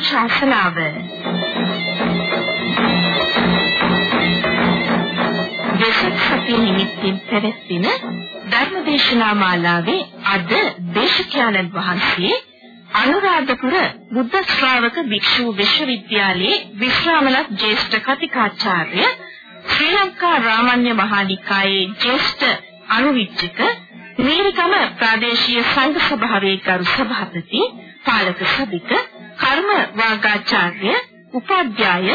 ධර්මානුශාසනාව දෙසක් සතිය නිමිත්තෙන් පැවැත්වෙන ධර්මදේශනා මාලාවේ අද දේශකයන්න් වහන්සේ අනුරාධපුර බුද්ධ ශ්‍රාවක භික්ෂු විශ්වවිද්‍යාලයේ විශ්‍රාමලත් ජ්‍යෙෂ්ඨ කතිකාචාර්ය ශ්‍රී ලංකා රාමඤ්ඤ මහානිකායේ ජ්‍යෙෂ්ඨ අනුවිච්චක නීරිකම ප්‍රාදේශීය සංඝ සභාවේ ගරු සභාපති පාලක සභික කර්ම වාගාචාර්ය උපාධ්‍යාය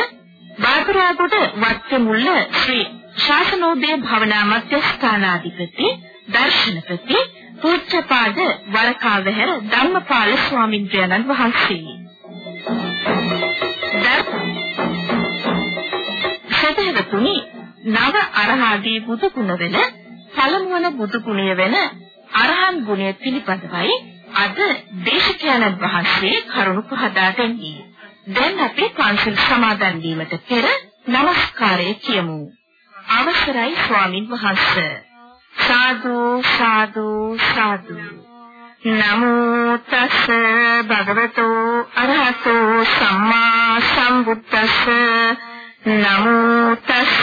බාගරාගොඩ වත්තමුල්ල ශ්‍රී ශාසනෝදය භවනා මධ්‍යස්ථානාධිපති දර්ශනපති පූජ්‍යපාද වරකාවැහැර ධම්මපාල ස්වාමින්ද්‍රයන්න් වහන්සේ. සදහවතුනි නව අරහාදී බුදු ගුණ වෙන පළමුවන බුදු ගුණය වෙන අරහන් ගුණය පිළිපදවයි අද දේශකයන්න් වහන්සේ කරුණු පහදා දෙන්නේ. දැන් අපි පන්සල් සමාදන් වීමට පෙර নমස්කාරය කියමු. අවසරයි ස්වාමින් වහන්සේ. සාදු සාදු සාදු නමෝ තස් භගවතෝ අරහතෝ සම්මා සම්බුද්දස්ස නමෝ තස්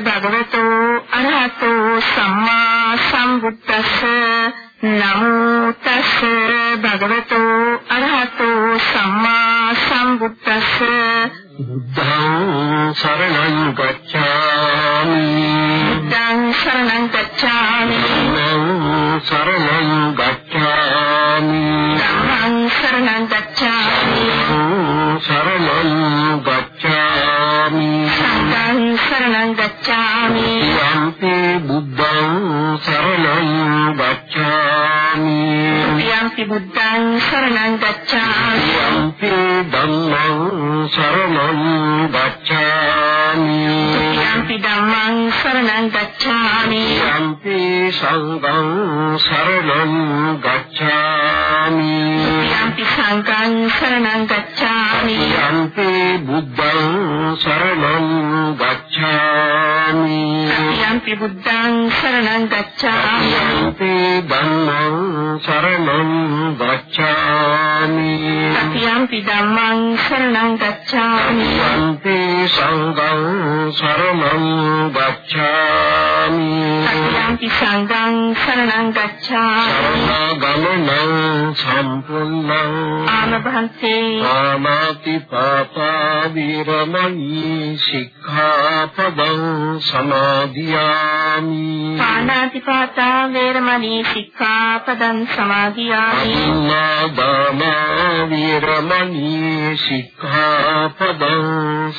භගවතෝ අරහතෝ සම්මා සම්බුද්දස්ස නමෝ තස් භගවතෝ අරහතෝ සම්මා සම්බුද්දස්ස බුද්ධං සරණං සරණං ගච්ඡාමි සරණගමනං සම්පූර්ණං ආමභන්තේ ආමාති පාපා විරමණී සික්ඛාපදං සමාදියාමි. පාණාතිපාතා වේරමණී සික්ඛාපදං සමාදියාමි. අන්නාදානා විරමණී සික්ඛාපදං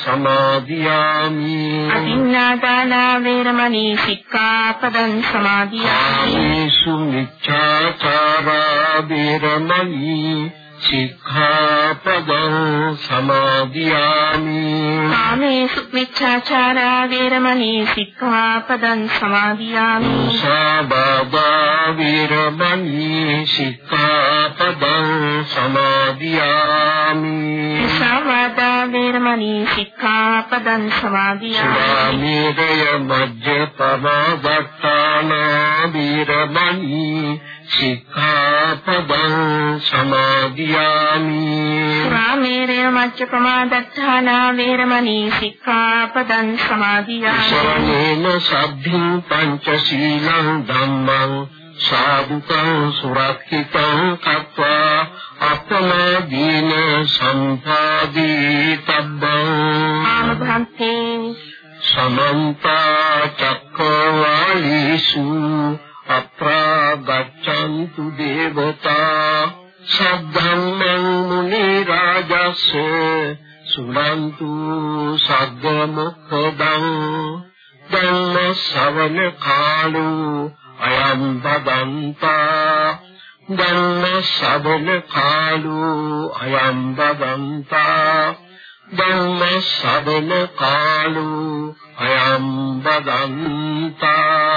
සමාදියාමි. අදින්නාදානා වේරමණී සික්ඛාපදං සමාදියාමි. ආමේසු මිච්ඡාචාරා විරමණී සික්ඛාපදං සමාදියාමි। කාමේසු මිච්ඡාචාරා වේරමණී සික්ඛාපදං සමාදියාමි। සාබබා විරමණී සික්ඛාපදං සමාදියාමි। සවාදා වේරමණී සික්ඛාපදං සමාදියාමි। සුරාමේරය මජ්ජපමාදත්තාන විරමණී සික්ඛාපදං සමාදියාමි රාමේරය මච්චපමාදත්තානා වේරමණී සික්ඛාපදං සමාදියාමි। සරණේන සබ්බින් පංචශීලං ධම්මං සාදුකං සුරක්ෂිතං කତ୍වා අප්‍රමාදීන සම්පාදී තබ්බං ආමභන්තේ සමන්ත චක්කවාලීසු අප්‍රාගච්ඡන්තු දේවතා සද්ධම්මං මුනි රාජස්ස සුනන්තු සග්ග මොක්ඛදං ධම්ම ශ්‍රවණ කාලෝ අයං බදන්තා ධම්ම ශ්‍රවණ කාලෝ අයං බදන්තා ධම්ම ශ්‍රවණ කාලෝ අයං බදන්තා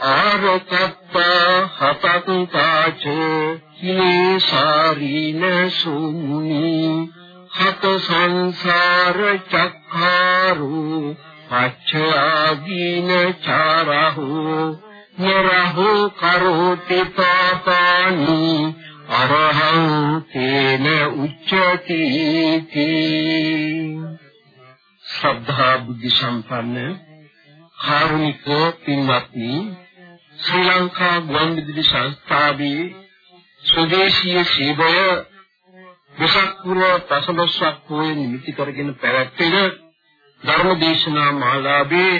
ආරකත්ත හතකුතාච හිසාරින සුමුනි හත සංසාර චක්ඛාරු පච්චාදීන චාරහු නරහු කරෝති පාපානි අරහං තේන උච්චති ශ්‍රද්ධා බුද්ධ සම්පන්න කාරුණික පින්වත්නි ශ්‍රී ලංකා ගුවන්විදුලි සංස්ථාවේ ස්වදේශීය සේවය වෙසක් පුර පසළොස්වක පොයේ නිමිති කරගෙන පැවැත්වෙන ධර්මදේශනා මාලාවේ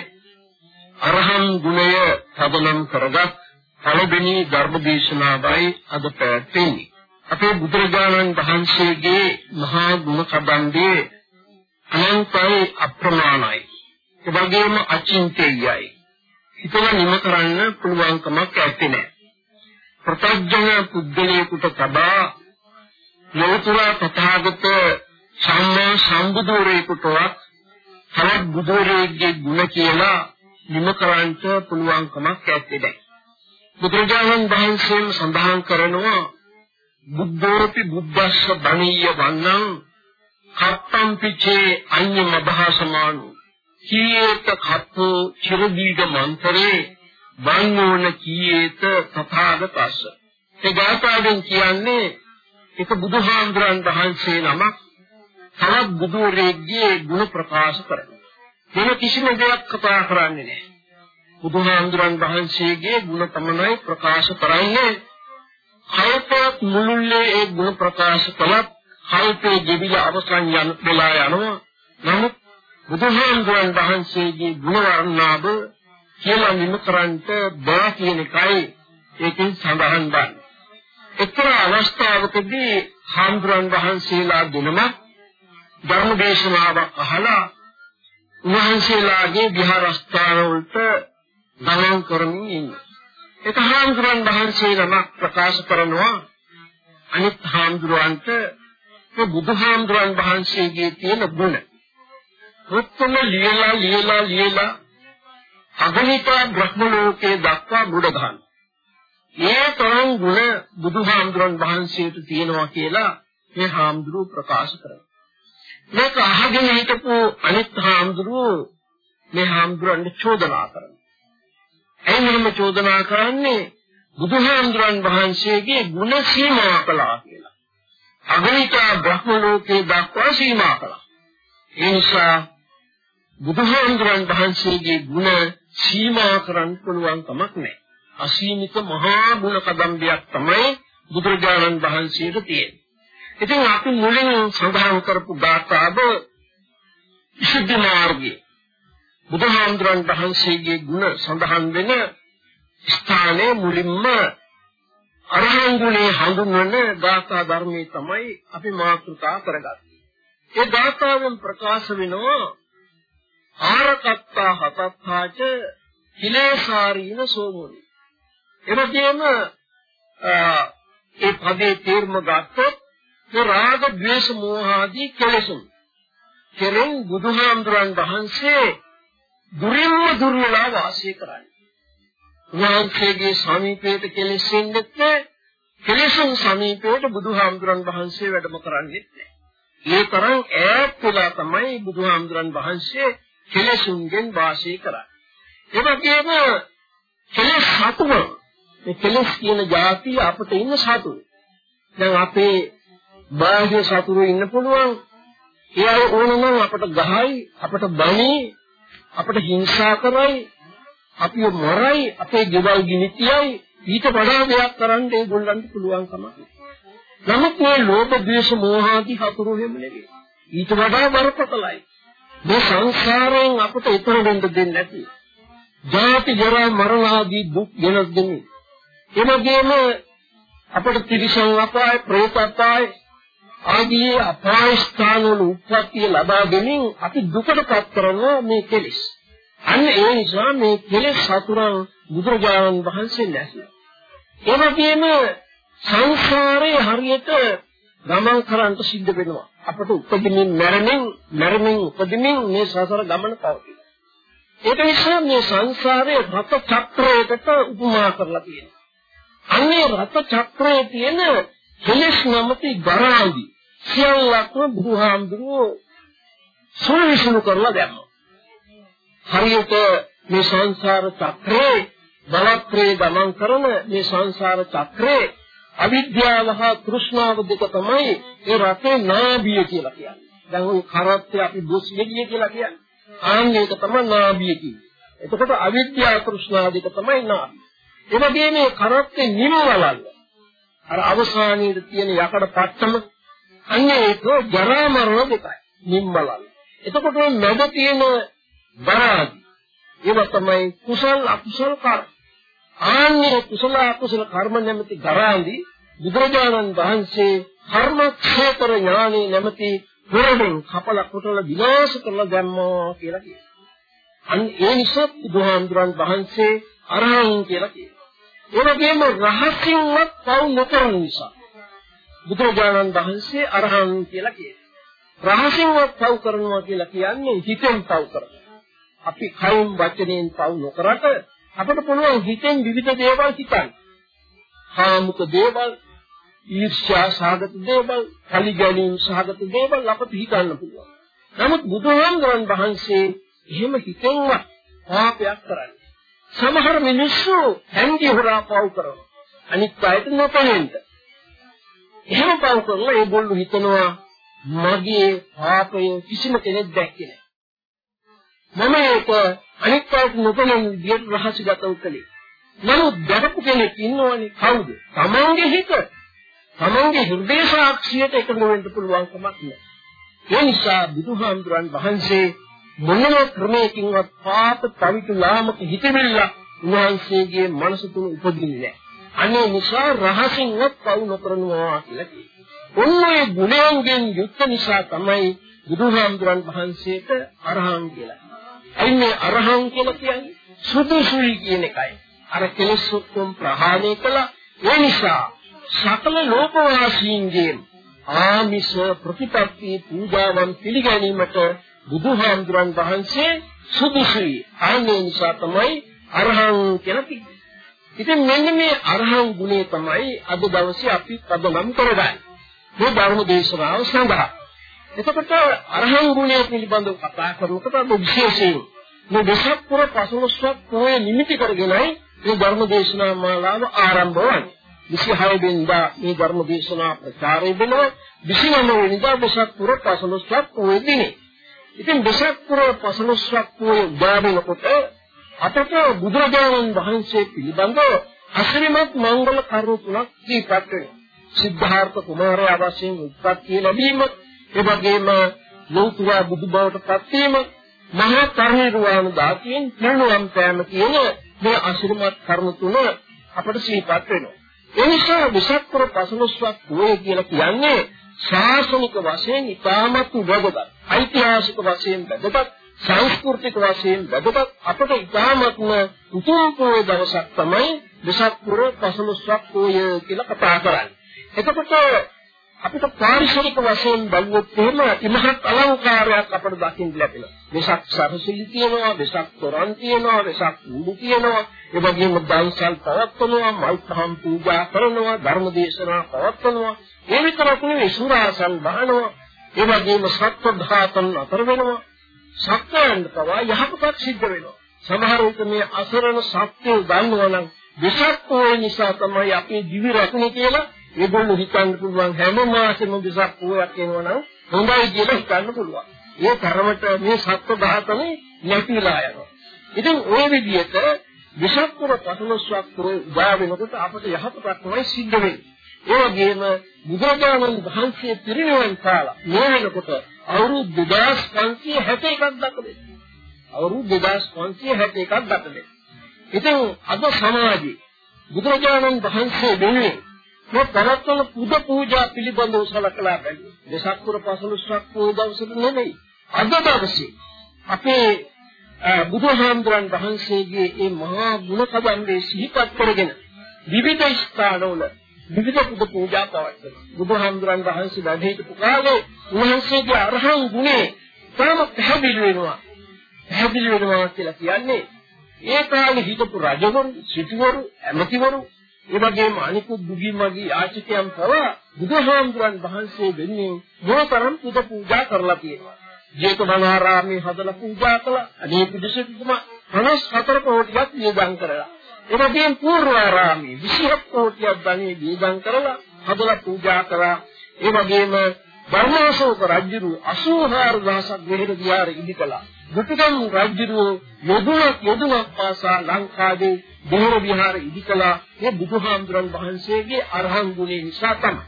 අරහන් ගුණය සබලම් කරගත් පළවෙනි ධර්මදේශනාවයි අද පැවැත්වෙන්නේ. අපේ බුදුරජාණන් වහන්සේගේ මහා ගුණ කබන්දේ අනන්තයි අප්‍රමාණයි. ඒ වගේම අචින්තයයි. හිතලා නිම කරන්න පුළුවන් කමක් නැත්තේ. ප්‍රත්‍යඥ පුද්ගලයෙකුට තබා ලෝතර තථාගත සම්මා සම්බුදුරේකටවත් තවත් බුදුරේගේ ගුණ කියලා නිම කරන්න පුළුවන් කමක් නැත්තේ. බුදුරජාණන් වහන්සේම සඳහන් කරනවා බුද්ධෝපි බුද්දස්ස බණීය වන්නං කත්තම් පිචේ අඤ්ඤ මභාසමානු කීයේත කත්තෝ චිරදීග මන්තරේ වන්නෝන කීයේත තථාගතස්ස ඒ ගාථාවෙන් කියන්නේ එක බුදුහාමුදුරන් වහන්සේ නමක් තවත් බුදුරෙක්ගේ ගුණ ප්‍රකාශ කරනවා. වෙන කිසිම දෙයක් කතා කරන්නේ නැහැ. බුදුහාමුදුරන් වහන්සේගේ ගුණ තමයි ප්‍රකාශ කරන්නේ. කල්පයක් මුළුල්ලේ ඒ ගුණ ප්‍රකාශ කළත් කල්පේ ගෙවිලා අවසන් යන වෙලා යනවා. නමුත් බුදුහාමුදුරන් වහන්සේගේ ගුණ වර්ණාව කියලා නිම කරන්ට බෑ කියන එකයි ඒකෙන් සඳහන් වන්නේ. එක්තරා අවස්ථාවකදී හාමුදුරන් වහන්සේලා දෙනම ධර්ම දේශනාවක් අහලා උන්වහන්සේලාගේ විහාරස්ථාන වලට ගමන් කරමින් ඉන්නේ. ඒක හාමුදුරන් වහන්සේ නමක් ප්‍රකාශ කරනවා අනිත් හාමුදුරන්ට ඒ බුදුහාමුදුරන් වහන්සේගේ තියෙන ගුණ. ඔක්කොම ලියලා ලියලා ලියලා අගනිත බ්‍රහ්ම ලෝකේ දක්වා මුඩ ගන්න. ඒ තරම් ගුණ බුදුහාමුදුරන් වහන්සේට තියෙනවා කියලා මේ හාමුදුරුව ප්‍රකාශ කරනවා. මේක අහගෙන හිටපු අනිත් හාමුදුරුව මේ හාමුදුරන්ට චෝදනා කරනවා. එයි මෙහෙම චෝදනා කරන්නේ බුදුහාමුදුරන් වහන්සේගේ ගුණ සීමා කළා කියලා. අගනිතා බ්‍රහ්ම ලෝකේ දක්වා සීමා කළා. ඒ නිසා බුදුහාමුදුරන් වහන්සේගේ ගුණ සීමා කරන්න පුළුවන් කමක් නැහැ. අසීමිත මහා ගුණ කදම්බයක් තමයි බුදුරජාණන් වහන්සේට තියෙන්නේ. ඉතින් අපි මුලින් සඳහන් කරපු ගාථාව විසුද්ධි මාර්ගයේ බුදුහාමුදුරන් වහන්සේගේ ගුණ සඳහන් වෙන ස්ථානයේ මුලින්ම අරහන් ගුණේ හඳුන්වන ගාථා ධර්මයේ තමයි අපි මාතෘකා කරගන්නේ. ඒ ගාථාවෙන් ප්‍රකාශ වෙනවා ආරකත්තා හතත්තාච හිලේසාරීන සෝමුනි. එවැගේම ඒ පදේ තේරුම ගත්තොත් මේ රාග, ద్వේෂ, මෝහ ආදී කෙලෙසුන් කෙරෙන් බුදුහාමුදුරන් වහන්සේ දුරින්ම දුර්වලා වාසය කරන්නේ. උන්වහන්සේගේ සමීපයට කෙලෙසෙන්නෙත් නැහැ. කෙලෙසුන් සමීපයට බුදුහාමුදුරන් වහන්සේ වැඩම කරන්නේත් නැහැ. ඒ තරම් ඈත් වෙලා තමයි බුදුහාමුදුරන් වහන්සේ කෙලෙසුන්ගෙන් වාසය කරන්නේ. ඒ වගේම කෙලෙස් සතුව මේ කෙලෙස් කියන જાතිය අපිට ඉන්න සතුව. දැන් අපේ බාහිර සතුරු ඉන්න පුළුවන්. ඒ අය ඕනනම් අපට ගහයි, අපට බනි, අපට හිංසා කරයි, අපිව මරයි අපේ ගෙවල් ගිනිතියයි ඊට වඩා දෙයක් කරන්න ඒගොල්ලන්ට පුළුවන් කමක් නමුත් මේ ලෝභ ද්වේෂ මෝහ ආදී හතුරු හැම නෙවෙයි ඊට වඩා බරපතලයි මේ සංසාරයෙන් අපට ඊතර වෙන්න දෙන්නේ නැති ජාති ජරා මරණ ආදී දුක් ගෙනත් දෙන්නේ එමගේම අපට තිරිසන් අපාය ප්‍රේත අපාය ආදී අපාය ස්ථාන වල උප්පත්තිය ලබා දෙමින් අපි දුකටපත් කරන මේ කෙලෙස් අන්න ඒ නිසා මේ කෙලෙස් සතුරන් බුදුරජාණන් වහන්සේ නැසී. ඒ වගේම සංසාරේ හරියට ගමන් කරන්න සිද්ධ වෙනවා. අපට උපදිමින් මැරෙමින් මැරෙමින් උපදිමින් මේ සසර ගමන පවතින. ඒක නිසා මේ සංසාරයේ රත චක්‍රයකට උපමා කරලා තියෙනවා. අන්නේ රත චක්‍රයේ තියෙන කෙලෙස් නැමැති ගරාදි සියල්ලක්ම බුදුහාමුදුරුවෝ සුවිසුණු කරලා දැම්මා. හරියට මේ සංසාර චක්‍රේ බලත්‍රේ ගමන් කරන මේ සංසාර චක්‍රේ අවිද්‍යාව හා තෘෂ්ණාව දෙක තමයි ඒ රටේ නාභිය කියලා කියන්නේ. දැන් ওই කරත්තේ අපි දුස් ගෙඩිය කියලා කියන්නේ. ආන්නේක තමයි නාභිය කියන්නේ. එතකොට අවිද්‍යාව තෘෂ්ණාව දෙක තමයි නාභිය. ඒ වගේම මේ කරත්තේ නිමවලල්ල. අර අවසානයේදී තියෙන යකඩ පට්ටම අන්නේ ඒක ජරා මරණ දෙකයි. නිම්මලල්ල. එතකොට මැද තියෙන බරාදි ඒව තමයි කුසල් අකුසල් කර්ම. ආන්නේ කුසල අකුසල කර්ම නැමැති ගරාන්දි බුදුරජාණන් වහන්සේ කර්ම ක්ෂේත්‍ර ඥානෙ නැමැති පෙරෙන් කපල කොටල විනාශ කරලා දැම්මා කියලා කියනවා. අන්න ඒ නිසා බුදුහාමුදුරන් වහන්සේ අරහං කියලා කියනවා. ඒ වගේම රහසින්වත් පව් නොකරන නිසා බුදුරජාණන් වහන්සේ අරහං කියලා කියනවා. රහසින්වත් පව් කරනවා කියලා කියන්නේ හිතෙන් පව් කරනවා. අපි කයින් වචනයෙන් පව් නොකරට අපිට පුළුවන් හිතෙන් විවිධ දේවල් හිතන්න. කාමුක දේවල්, ඊර්ෂ්‍යා සහගත දේවල්, කලි ගැනීම සහගත දේවල් අපිට හිතන්න පුළුවන්. නමුත් බුදුහාමුදුරන් වහන්සේ එහෙම හිතෙන්වත් පාපයක් කරන්නේ. සමහර මිනිස්සු හැංගි හොරා පව් කරනවා. අනිත් අයට නොපෙනෙන්න. එහෙම පව් කරලා ඒගොල්ලෝ හිතනවා මගේ පාපය කිසිම කෙනෙක් දැක්කේ නැහැ. මම ඒක අනිත් අයට නොපෙනෙන විදිහට රහසිගතව කළේ. නමුත් දැකපු කෙනෙක් ඉන්නවනේ කවුද? තමන්ගේ හිත. තමන්ගේ හෘදේ සාක්ෂියට එකඟ වෙන්න පුළුවන් කමක් නැහැ. ඒ නිසා බුදුහාමුදුරන් වහන්සේ මොනම ක්‍රමයකින්වත් පාප පවිතු ලාමක හිතෙවිල්ල උන්වහන්සේගේ මනස තුල උපදින්නේ නැහැ. අනේ නිසා රහසින්වත් පවු නොකරනවා කියලා කියනවා. ඔන්නේ ගුණයන්ගෙන් යුක්ත නිසා තමයි බුදුහාමුදුරන් වහන්සේට අරහං කියලා. ඇයි මේ අරහං කියලා කියන්නේ? සුදුසුයි කියන එකයි. අර කෙලෙස් ඔක්කොම ප්‍රහාණය කළා. ඒ නිසා සකල ලෝකවාසීන්ගේ ආමිෂ ප්‍රතිපත්ති පූජාවන් පිළිගැනීමට බුදුහාමුදුරන් වහන්සේ සුදුසුයි. ආන්නේ නිසා තමයි අරහං කියලා කිව්වේ. ඉතින් මෙන්න මේ අරහං ගුණය තමයි අද දවසේ අපි පදනම් කරගන්නේ. මේ ධර්ම දේශනාව සඳහා. එතකොට අරහං ගුණය පිළිබඳව කතා කරනකොට අද විශේෂයෙන් මේ දසපුර පසළොස්වක් පොය නිමිති කරගෙනයි මේ ධර්ම දේශනා මාලාව ආරම්භ වන්නේ. 26 වෙනිදා මේ ධර්ම දේශනා ප්‍රචාරය වෙනවා 29 වෙනිදා දසපුර පසළොස්වක් පොය දිනේ. ඉතින් දසපුර පසළොස්වක් පොය උදාවෙනකොට අපට බුදුරජාණන් වහන්සේ පිළිබඳව අසිරිමත් මංගල කරුණු තුනක් දීපත් වෙනවා. සිද්ධාර්ථ කුමාරයා වශයෙන් උත්පත්ති ලැබීම, ඒ වගේම ලෞතුරා බුදු බවට පත්වීම, මහා පරිනිර්වාණ දාතියෙන් පිරිනුවම් පෑම කියන මේ අසිරිමත් කරුණු තුන අපට සිහිපත් වෙනවා. ඒ නිසා විසක්කර පසළොස්වක් පොය කියලා කියන්නේ ශාසනික වශයෙන් ඉතාමත් වැදගත්. ඓතිහාසික වශයෙන් වැදගත්. සංස්කෘතික වශයෙන් වැදගත් අපට ඉතාමත්ම උතුම් පොය දවසක් තමයි විසක්කර පසළොස්වක් පොය කියලා කතා කරන්නේ. එතකොට අපිට පාරිසරික වශයෙන් බලුවොත් එහෙම ඉමහත් අලංකාරයක් අපට දකින්න ලැබෙනවා. වෙසක් සරසිලි තියෙනවා, වෙසක් තොරන් තියෙනවා, වෙසක් කුඩු තියෙනවා. ඒ වගේම දන්සල් පවත්වනවා, මල්පහම් පූජා කරනවා, ධර්ම දේශනා පවත්වනවා. ඒ විතරක් නෙවෙයි සුරාසන් බහනවා. ඒ වගේම සත්ව ධාතන් අතර වෙනවා. සත්‍යයන් පවා යහපතක් සිද්ධ වෙනවා. සමහර විට මේ අසරණ සත්‍යය දන්නවා නම් වෙසක් පොය නිසා තමයි අපේ දිවි රැකුනේ කියලා ඒගොල්ලෝ හිතන්න පුළුවන් හැම මාසෙම විසක් පොයක් එනවනම් හොඳයි කියලා හිතන්න පුළුවන්. ඒ තරමට මේ සත්ව ධාතනේ නැතිලා යනවා. ඉතින් ওই විදිහට විසක් පුර පසළොස්වක් පුර උදා වෙනකොට අපට යහපතක් තමයි සිද්ධ වෙන්නේ. ඒ වගේම බුදුරජාණන් වහන්සේ පිරිනිවන් පාලා මේ වෙනකොට අවුරුදු 2561ක් දක්වන්නේ. අවුරුදු 2561ක් දක්වන්නේ. ඉතින් අද සමාජයේ බුදුරජාණන් වහන්සේ වෙනුවෙන් මේ පරත්වන පුද පූජා පිළිබඳව සලකලා බැලුවා. දසක් පුර 15ක් පූජා දවසට නෙමෙයි. අද දවසේ අපේ බුදුහාමුදුරන් වහන්සේගේ මේ මහා ගුණ කදම්බේ සිහිපත් කරගෙන විවිධ ස්ථානවල විවිධ පුද පූජා පවත්වනවා. බුදුහාමුදුරන් වහන්සේ වැඩ හිටපු කාලේ උන්වහන්සේගේ අරහන් ගුණේ තාම පැහැදිලි වෙනවා. පැහැදිලි වෙනවා කියලා කියන්නේ ඒ කාලේ හිටපු රජවරු, සිටුවරු, ඇමතිවරු, ඒ වගේම අනිකුත් දුගී මගී ආචිකයන් පවා බුදුහාමුදුරන් වහන්සේ වෙන්නේ මොතරම් පුද පූජා කරලා තියෙනවා. ජේතවනාරාමේ හදලා පූජා කළා. අනේ පිටිසෙතුමා 54 කෝටියක් නියදම් කරලා. ඒ වගේම පූර්වාරාමේ 27 කෝටියක් ධනෙ නියදම් කරලා හදලා පූජා කරා. ඒ වගේම ධර්මාශෝක රජු 84000ක් වෙහෙර විහාර ඉදි කළා. දුටුගම් රජු යොදුනක් යොදුනක් පාසා ලංකාවේ දෙහෙර විහාර ඉදි කළා. මේ බුදුහාමුදුරන් වහන්සේගේ අරහන් ගුණය නිසා තමයි.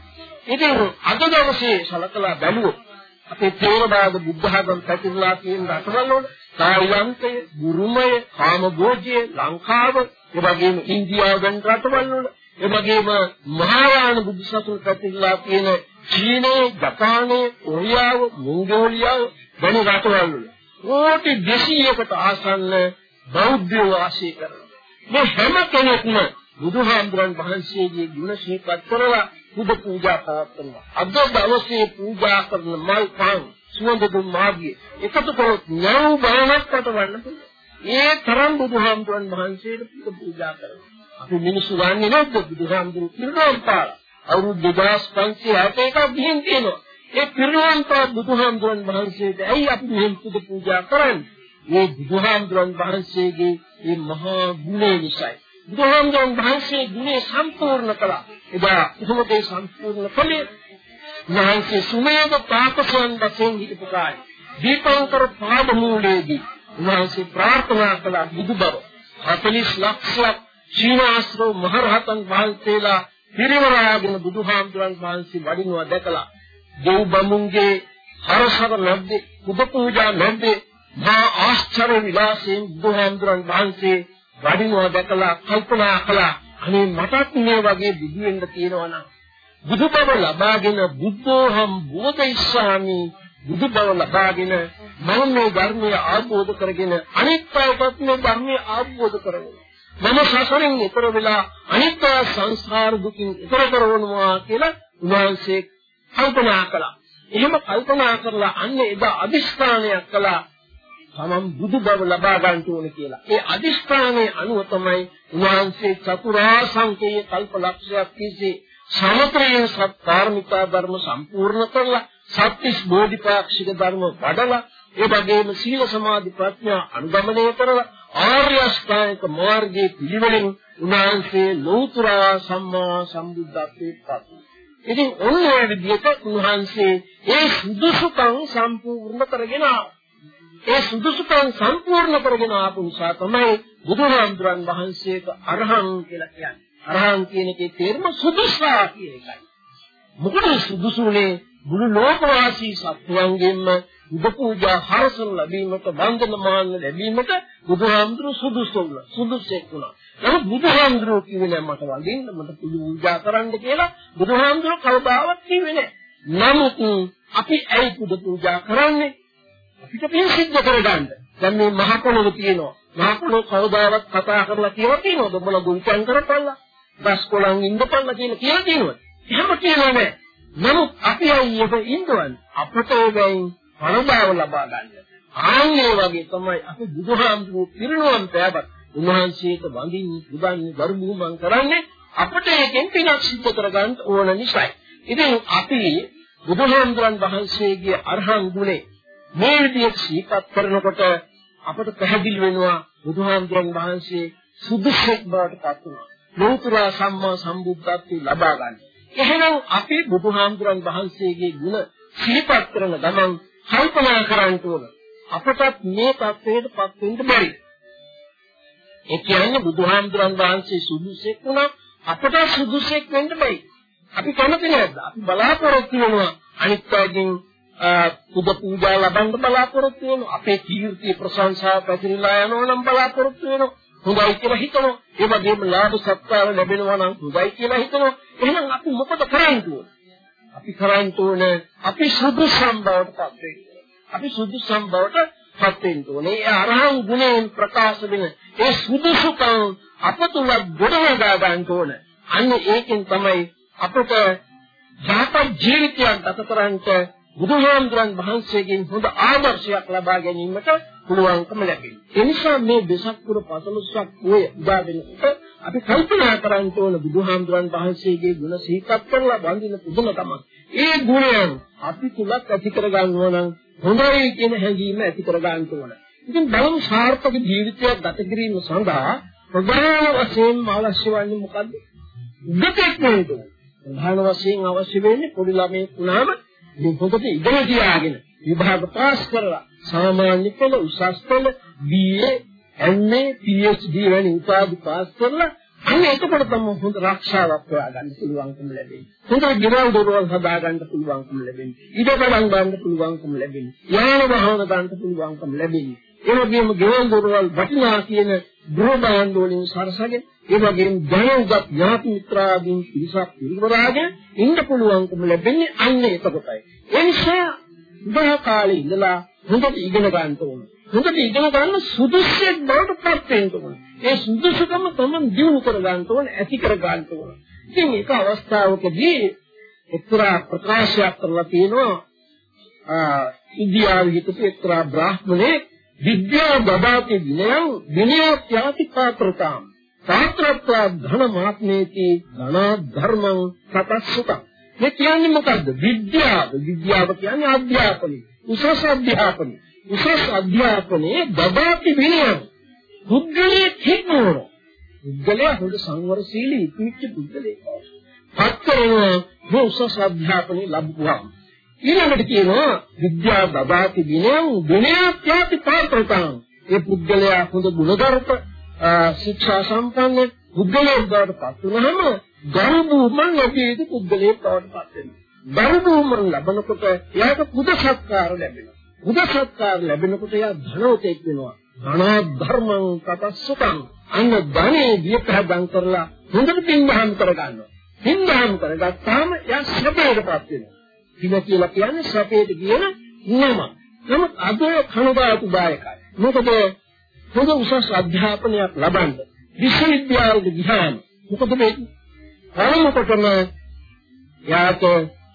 ඉතින් අද දවසේ සලකලා බැලුවොත් අපේ තේරවාද බුද්ධ ආගම පැතිරලා තියෙන රටවල් වල තායිලන්තය, බුරුමය, කාමභෝජය, ලංකාව, ඒ වගේම ඉන්දියාව වැනි රටවල් වල, ඒ වගේම මහායාන බුදු සසුන පැතිරලා තියෙන චීනය, ජපානය, කොරියාව, මොංගෝලියාව වැනි රටවල් වල කෝටි 200කට ආසන්න බෞද්ධයෝ වාසය කරනවා. මේ හැම කෙනෙක්ම බුදුහාමුදුරන් වහන්සේගේ ගුණ ශීපත් කරලා පුද පූජා පවත්වනවා. අද දවසේ පූජා කරන මල් පාන් සුවඳ දුම් මාර්ගය එකතු කරොත් නව බණක් පටවන්න පුළුවන්. ඒ තරම් බුදුහාමුදුරන් වහන්සේට පුද පූජා කරනවා. අපි මිනිස්සු ගන්නේ නැද්ද බුදුහාමුදුරු පිරිනොම් පාලා. අවුරුදු 2561ක් ගිහින් තියෙනවා. ඒ පිරිනොම් පාල බුදුහාමුදුරන් වහන්සේට ඇයි අපි මෙහෙම පුද පූජා කරන්නේ? මේ බුදුහාමුදුරන් වහන්සේගේ මේ මහා ගුණය නිසායි. බුදුහාමුදුරන් වහන්සේ ගුණය සම්පූර්ණ කළා. එදා උතුමතේ සම්පූර්ණ කළේ උන්වහන්සේ සුමේද තාපසයන් වශයෙන් හිටපු කාලේ දීපංකර පාදමූලයේදී උන්වහන්සේ ප්‍රාර්ථනා කළ බුදු බව 40 ලක්ෂයක් චීනාස්ත්‍රෝ මහරහතන් වහන්සේලා පිරිවරාගෙන බුදුහාමුදුරන් වහන්සේ වඩිනවා දැකලා දෙව් බමුන්ගේ හරසව නැද්දේ පුද පූජා නැද්දේ මහා ආශ්චර්ය විලාසයෙන් බුදුහාමුදුරන් වහන්සේ වඩිනවා දැකලා කල්පනා කළා. අනේ මටත් මේ වගේ බුදු වෙන්න තියෙනවා නම් බුදු බව ලබාගෙන බුද්ධෝහම් බෝධිස්සාමි බුදු බව ලබාගෙන මම මේ ධර්මය ආબોධ කරගෙන අනිත් අයටත් මේ ධර්මය ආબોධ කරගන්න මම සසරින් ඈතර වෙලා අනිත් සංස්කාර දුකින් ඈතර කරවනවා කියලා උන්වහන්සේ කල්පනා කළා. එහෙම කල්පනා කරලා අන්න එදා අදිස්ථානයක් කළා. තමන් බුදු බව ලබා ගන්න ඕන කියලා. ඒ අදිස්ථානයේ අනුව තමයි උන්වහන්සේ චතුරා සංකේය කල්පලක්ෂයක් තිස්සේ සමත්‍රයෙන් සත්කාර්මිකා ධර්ම සම්පූර්ණ කරලා සත්‍තිස් බෝධිපාක්ෂික ධර්ම වඩලා ඒ වගේම සීල සමාධි ප්‍රඥා අනුගමනය කරලා ආර්ය අෂ්ටාංගික මාර්ගයේ පිළිවෙලින් උන්වහන්සේ ලෞතර සම්මා සම්බුද්ධත්වයට පත් ඉතින් ඔන්න ඔය විදිහට උන්වහන්සේ ඒ සුදුසුකම් සම්පූර්ණ කරගෙන ඒ සුදුසුකම් සම්පූර්ණ කරගෙන ආපු නිසා තමයි බුදුහාමුදුරන් වහන්සේට අරහං කියලා කියන්නේ. අරහං කියන එකේ තේරුම සුදුසා කියන එකයි. මොකද සුදුසුනේ මුළු ලෝකවාසී සත්වයන්ගෙන්ම උද පූජා හරසන ලැබීමට වන්දනමාන ලැබීමට බුදුහාමුදුරු සුදුසු වුණා. සුදුසෙක් වුණා. නමුත් බුදුහාමුදුරු කිව්වේ නෑ මට වඳින්න මට පූජා කරන්න කියලා බුදුහාමුදුරු කවදාවත් කිව්වේ නෑ. නමුත් අපි ඇයි පුද පූජා කරන්නේ? අපිට පින් සිද්ධ කරගන්න. දැන් මේ මහ පොළොව තියෙනවා. මහ පොළොව කවදාවත් කතා කරලා කියලා තියෙනවද? උඹලා ගුල්චන් කරපල්ලා. බස් කොලන් ඉඳපල්ලා කියලා කියලා තියෙනවද? එහෙම කියනවා නෑ. නමුත් අපි අයියක ඉන්නවනේ. අපට ඒවෙන් පරදාව ලබා ගන්න. ආන්නේ වගේ තමයි අපි බුදුහාමුදුරුවෝ පිරිනුවම් පෑවත් උන්වහන්සේට වඳින් පුදන්නේ දරුමුමන් කරන්නේ අපට ඒකෙන් පිනක් සිද්ධ කරගන්න ඕන නිසායි. ඉතින් අපි බුදුහාමුදුරන් වහන්සේගේ අරහන් ගුණේ මේ විදිහට සිහිපත් කරනකොට අපට පැහැදිලි වෙනවා බුදුහාමුදුරන් වහන්සේ සුදුසුක් බවට පත් වුණා. ලෝතර සම්මා සම්බුද්ධත්වය ලබා ගන්න. එහෙනම් අපි බුදුහාමුදුරන් වහන්සේගේ ගුණ සිහිපත් කරන ගමන් කල්පනා කරන්න ඕන. අපටත් මේ තත්ත්වයට පත් වෙන්න බැරි. ඒ කියන්නේ බුදුහාමුදුරන් වහන්සේ සුදුසුක් වුණා අපට සුදුසුක් වෙන්න බැරි. අපි කැමති නැද්ද? අපි බලාපොරොත්තු වෙනවා අනිත් අයගෙන් පුද පූජා ලබන්න බලාපොරොත්තු වෙනවා. අපේ කීර්තිය ප්‍රශංසා පැතිරලා යනවා නම් බලාපොරොත්තු වෙනවා. හොඳයි කියලා හිතනවා. ඒ වගේම ලාභ සත්කාර ලැබෙනවා නම් හොඳයි කියලා හිතනවා. එහෙනම් අපි මොකද කරන්නේ? අපි කරන්නේ ඕනේ අපි සුදුසම් බවට පත් වෙන්න. අපි සුදුසම් බවට පත් වෙන්න ඕනේ. ඒ අරහං ගුණයෙන් ප්‍රකාශ වෙන ඒ සුදුසුකම් අප තුල ගොඩනගා ගන්න ඕනේ. අන්න ඒකෙන් තමයි අපට ජාතක ජීවිතයක් ගත කරන්නට බුදුහාමුදුරන් වහන්සේගෙන් හොඳ ආදර්ශයක් ලබා ගැනීමට පුළුවන්කම ලැබෙනවා. ඒ නිසා මේ දසක් පුර පසළොස්වක් පොය උදා වෙනකොට අපි කල්පනා කරන්න ඕන බුදුහාමුදුරන් වහන්සේගේ ගුණ සිහිපත් කරලා වඳින පුදුමකම. ඒ ගුණයන් අපි තුලත් ඇති කර ගන්නවා නම් හොඳයි කියන හැඟීම ඇති කර ගන්න ඕන. ඉතින් බලමු සාර්ථක ජීවිතයක් ගත කිරීම සඳහා ප්‍රධාන වශයෙන්ම අවශ්‍ය වන්නේ මොකද්ද? දෙකක් නේද? ප්‍රධාන වශයෙන් අවශ්‍ය වෙන්නේ පොඩි ළමයෙක් වුණාම මේ පොතේ ඉගෙන තියාගෙන විභාග පාස් කරලා සාමාන්‍ය පෙළ උසස් පෙළ BA MA PhD වැනි උපාධි පාස් කරලා අන්න එතකොට තමයි හොඳ ආරක්ෂාවක් හොයාගන්න පුළුවන්කම ලැබෙන්නේ. හොඳ ගෙවල් දොරවල් හදාගන්න පුළුවන්කම ලැබෙන්නේ. ඉඩ කඩම් ගන්න පුළුවන්කම ලැබෙන්නේ. යාන වාහන ගන්න පුළුවන්කම ලැබෙන්නේ. ඒ වගේම ගෙවල් දොරවල් වටිනා කියන ගෘහ භාණ්ඩ වලින් සරසගෙන ඒ වගේම ජනෝගත ඥාති මිත්‍රාදීන් පිරිසක් පිරිවරාගෙන ඉන්න පුළුවන්කම ලැබෙන්නේ අන්න එතකොටයි. ඒ නිසා උදා කාලේ ඉඳලා හොඳට ඉගෙන ගන්න ඕනේ. හොඳට ඉගෙන ගන්න සුදුසුෙක් බවට පත් වෙන්න ඕනේ. ඒ සුදුසුකම තමයි දිනු කර ගන්න ඕනේ, ඇති කර ගන්න ඕනේ. ඉතින් ඒක අවස්ථාවකදී එක්තරා ප්‍රකාශයක් කරලා තියෙනවා ආ ඉන්දියාවේ හිටපු එක්තරා බ්‍රාහ්මණේ විද්‍යා දදාති විනයං විනයත්‍යාති පාත්‍රතාම් පාත්‍රත්වා ධන මාත්මේති ධන ධර්මං සතස්සුත. මේ කියන්නේ මොකද්ද? විද්‍යාව. විද්‍යාව කියන්නේ අධ්‍යාපනය. උසස් අධ්‍යාපනය. උසස් අධ්‍යාපනයේ දදාති විනයං. පුද්ගලයේ හික්මවන පුද්ගලයා හොඳ සංවරශීලී පිච්ච පුද්ගලයෙක් පත්තරන මේ උසස් අධ්‍යාපනය ලැබුවාම. ඊළඟට කියනවා විද්‍යා දදාති විනයං විනයත්‍යාති පාත්‍රතාං ඒ පුද්ගලයා හොඳ ගුණධර්ම ශික්ෂා සම්පන්න පුද්ගලයෙක් බවට පත් වුනහම ගරු බුහුමන් ලැබෙයිද පුද්ගලයෙක් බවට පත් වෙනවා. ගරු බුහුමන් ලැබනකොට එයාට පුද සත්කාර ලැබෙනවා. පුද සත්කාර ලැබෙනකොට එයා ධනවතෙක් වෙනවා. ධනා ධර්මං තතස්සුකං අන්න ධනේ විපහදම් කරලා හොඳට පින්දහම් කරගන්නවා. පින්දහම් කරගත්තාම එයා සැපයටපත් වෙනවා. පින කියලා කියන්නේ සැපයට කියන නම. නමුත් අද කනගාටු දායකයි. මොකද හොඳ උසස් අධ්‍යාපනයක් ලබන්න විශ්වවිද්‍යාලෙට ගියාම මොකද වෙන්නේ? පරමකොටම යාට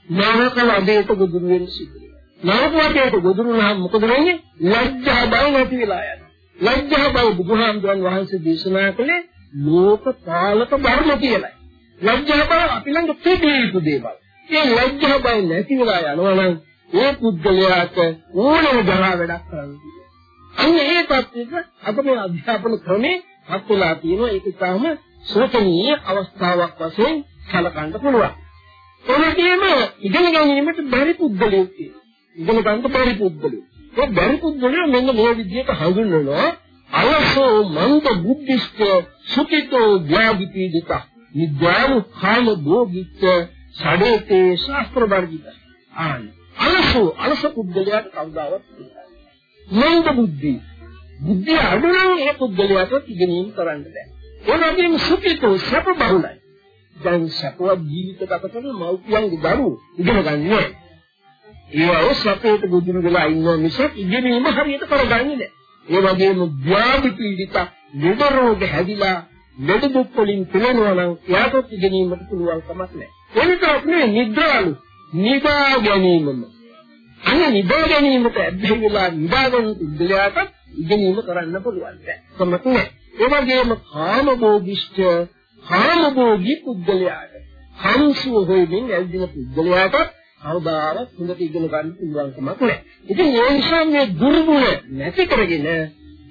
නාමකල අධේට ගොදුරු වෙන්න සිද්ධ වෙනවා. නාමකලට ගොදුරු නම් මොකද වෙන්නේ? ලැජ්ජා බව නැති වෙලා යනවා. ලැජ්ජා බව බුදුහාමුදුරන් වහන්සේ දේශනා කළේ ලෝක පාලක ධර්ම කියලා. ලැජ්ජා බව අපි ළඟ තිබිය යුතු දේවල්. ඒ ලැජ්ජා බය නැති වෙලා යනවා නම් ඒ පුද්ගලයාට ඕනම දරා වැඩක් කරන්න අන්න ඒ පැත්තට අප මේ අධ්‍යාපන ක්‍රමේ හත්ලා තියෙනවා. ඒක තාම සෝචනීය අවස්ථාවක් වශයෙන් සැලකන්න පුළුවන්. එනකීම ඉගෙන ගැනීමට බැරි පුද්ගලයෙක් ඉගෙන ගන්න බැරි පුද්ගලයෙක්. ඒ බැරි පුද්ගලයා මෙන්න මේ විදිහට හඳුන්වනවා. අයසෝ මන්ද බුද්ධිස්ත සුඛිතෝ ව්‍යාධිපීඩිත විද්‍යාව කාම භෝගිච්ච ෂඩේතේ ශාස්ත්‍ර වර්ගිත ආයි අලසු අලස පුද්ගලයාට කවදාවත් මන්ද බුද්ධි? බුද්ධිය අඩු නම් ඒ පුද්ගලයාට ඉගෙනීම කරන්න බෑ. ඒ වගේම සුඛිතෝ සැප බහුලයි. දැන් සැපවත් ජීවිත ගත කරන මව්පියන්ගේ දරුවෝ ඉගෙන ගන්නේ ඒ සැපයට ගොදුරු වෙලා ඉන්නවා මිසක් ඉගෙනීම හරියට කරගන්නේ නෑ ඒ වගේම ව්‍යාධි පීඩිත ලෙඩ රෝග හැදිලා ලෙඩ දුක් වලින් පිරෙනවා නම් එයාට ඉගෙනීමට පුළුවන් කමක් නෑ එනිසා මේ නිද්‍රාලු නිදා ගැනීමම අන්න නිදා ගැනීමට ඇබ්බැහි වෙලා නිදාගෙන ඉඳලාට ඉගෙනීම කරන්න පුළුවන් දැන් සමත් නෑ ඒ වගේම කාමභෝගිෂ්ඨ කාමභෝගී පුද්ගලයාට හංසුව හොයමින් ඇල්දින පුද්ගලයාට කවදාවත් හොඳට ඉගෙන ගන්න පුළුවන් කමක් නැහැ. ඉතින් ඒ නිසා මේ දුර්ගුණ නැති කරගෙන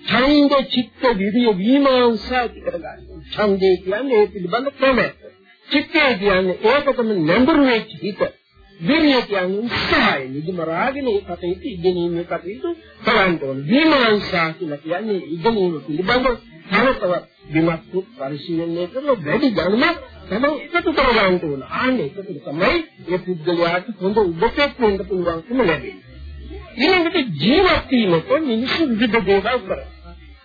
ඡන්ද චිත්ත විරිය විමර්ශා කර ගන්න. ඡන්දේ කියන්නේ ඒ පිළිබඳ කැමැත්ත. චිත්තය කියන්නේ ඒකටම නැඹුරු වෙච්ච හිත. විරිය කියන්නේ උත්සාහය. නිදිම රාගනේ ඒ කටයුතු ඉගෙනීමේ කටයුතු කරන්න ඕන. විමර්ශා කියලා කියන්නේ ඉගෙනීම පිළිබඳව තවතව විමර්ශු පරිශීලනය කරන වැඩි දැනුමක් තමයි එකතු කරගන්න ඕන. ආන්නේ එකතු තමයි ඒ පුද්ගලයාට හොඳ උපදෙස් දෙන්න පුළුවන්කම ලැබෙන්නේ. ඊළඟට ජීවත් වීමට මිනිස්සු විවිධ දේවල් කරනවා.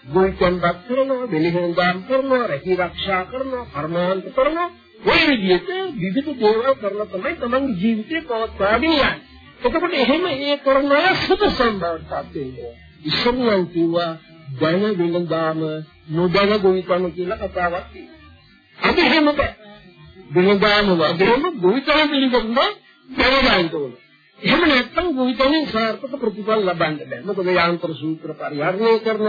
ගොවිතැන්පත් කරනවා, බෙලිහෙන්දාම් කරනවා, රැකී ආරක්ෂා කරනවා, කර්මාන්ත කරනවා. ওই විදිහට විවිධ දේවල් කරලා තමයි තමන්ගේ ජීවිතේ පවත්වාගෙන යන්නේ. එතකොට එහෙම ඒ කරන අය සුදු සම්බවටපත් වෙනවා. ඉස්සරහන් කිව්වා දැන වෙනදාම නොදැන ගොවිතැන කියලා කතාවක් තියෙනවා. අපි එහෙම වෙනදාම වගේම ගොවිතැන පිළිබඳව දැනගන්න ඕනේ. එහෙම නැත්නම් ගොවිතැනින් සාර්ථක ප්‍රතිඵල ලබන්න බෑ. මොකද යාන්ත්‍ර සූත්‍ර පරිහරණය කරන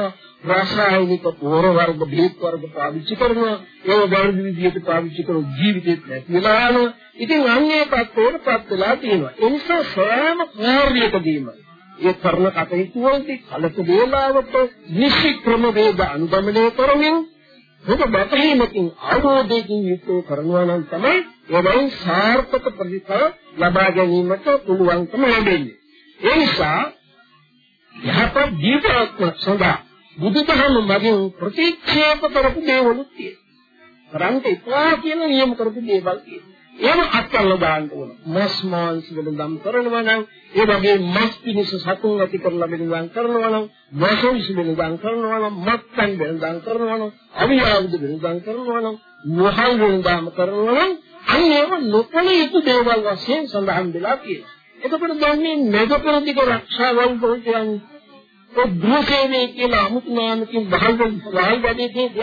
රසායනික පොර වර්ග බීජ වර්ග පාවිච්චි කරනවා. ඒව වැරදි විදිහට පාවිච්චි කරන ජීවිතෙත් නැතිලා යනවා. ඉතින් අන්නේ පැත්තේටපත් වෙලා තියෙනවා. ඒ නිසා සෑම කාර්යයකදීම ඒ කරන කටයුතු වලදී කලක වේලාවට නිසි ක්‍රම වේද අනුගමනය කරමින් මොකද බතහිමකින් ආරෝධයෙන් යුක්තව කරනවා නම් තමයි ඒවෙන් සාර්ථක ප්‍රතිඵල ලබා ගැනීමට පුළුවන්කම ලැබෙන්නේ. ඒ නිසා යහපත් ජීවිතයක් සඳහා බුදුදහම මගින් ප්‍රතික්ෂේප කරපු දේවලුත් තියෙනවා. කරන්ට එපා කියන නියම කරපු දේවල් තියෙනවා. ඒව අත්කල්ල දාන්න ඕන. මස් මාංශ වෙනදම් කරනවා නම් ඒ වගේ මස් පිණිස සතුන් ඇති කරලා වෙනදම් කරනවා නම් වසවිස වෙනදම් කරනවා නම් මත්පැන් වෙනදම් කරනවා නම් අවියාවුද වෙනදම් කරනවා නම් මොහල් වෙනදම් කරනවා නම් අන්නේව නොකල යුතු දේවල් වශයෙන් සඳහන් වෙලා තියෙනවා. එතකොට දැන් මේ මෙගපරදික රක්ෂාවල් වල කියන්නේ ඒ දුකේනේ කියලා අමුතු නාමකින් බහල් වල වැඩි දෙයක්.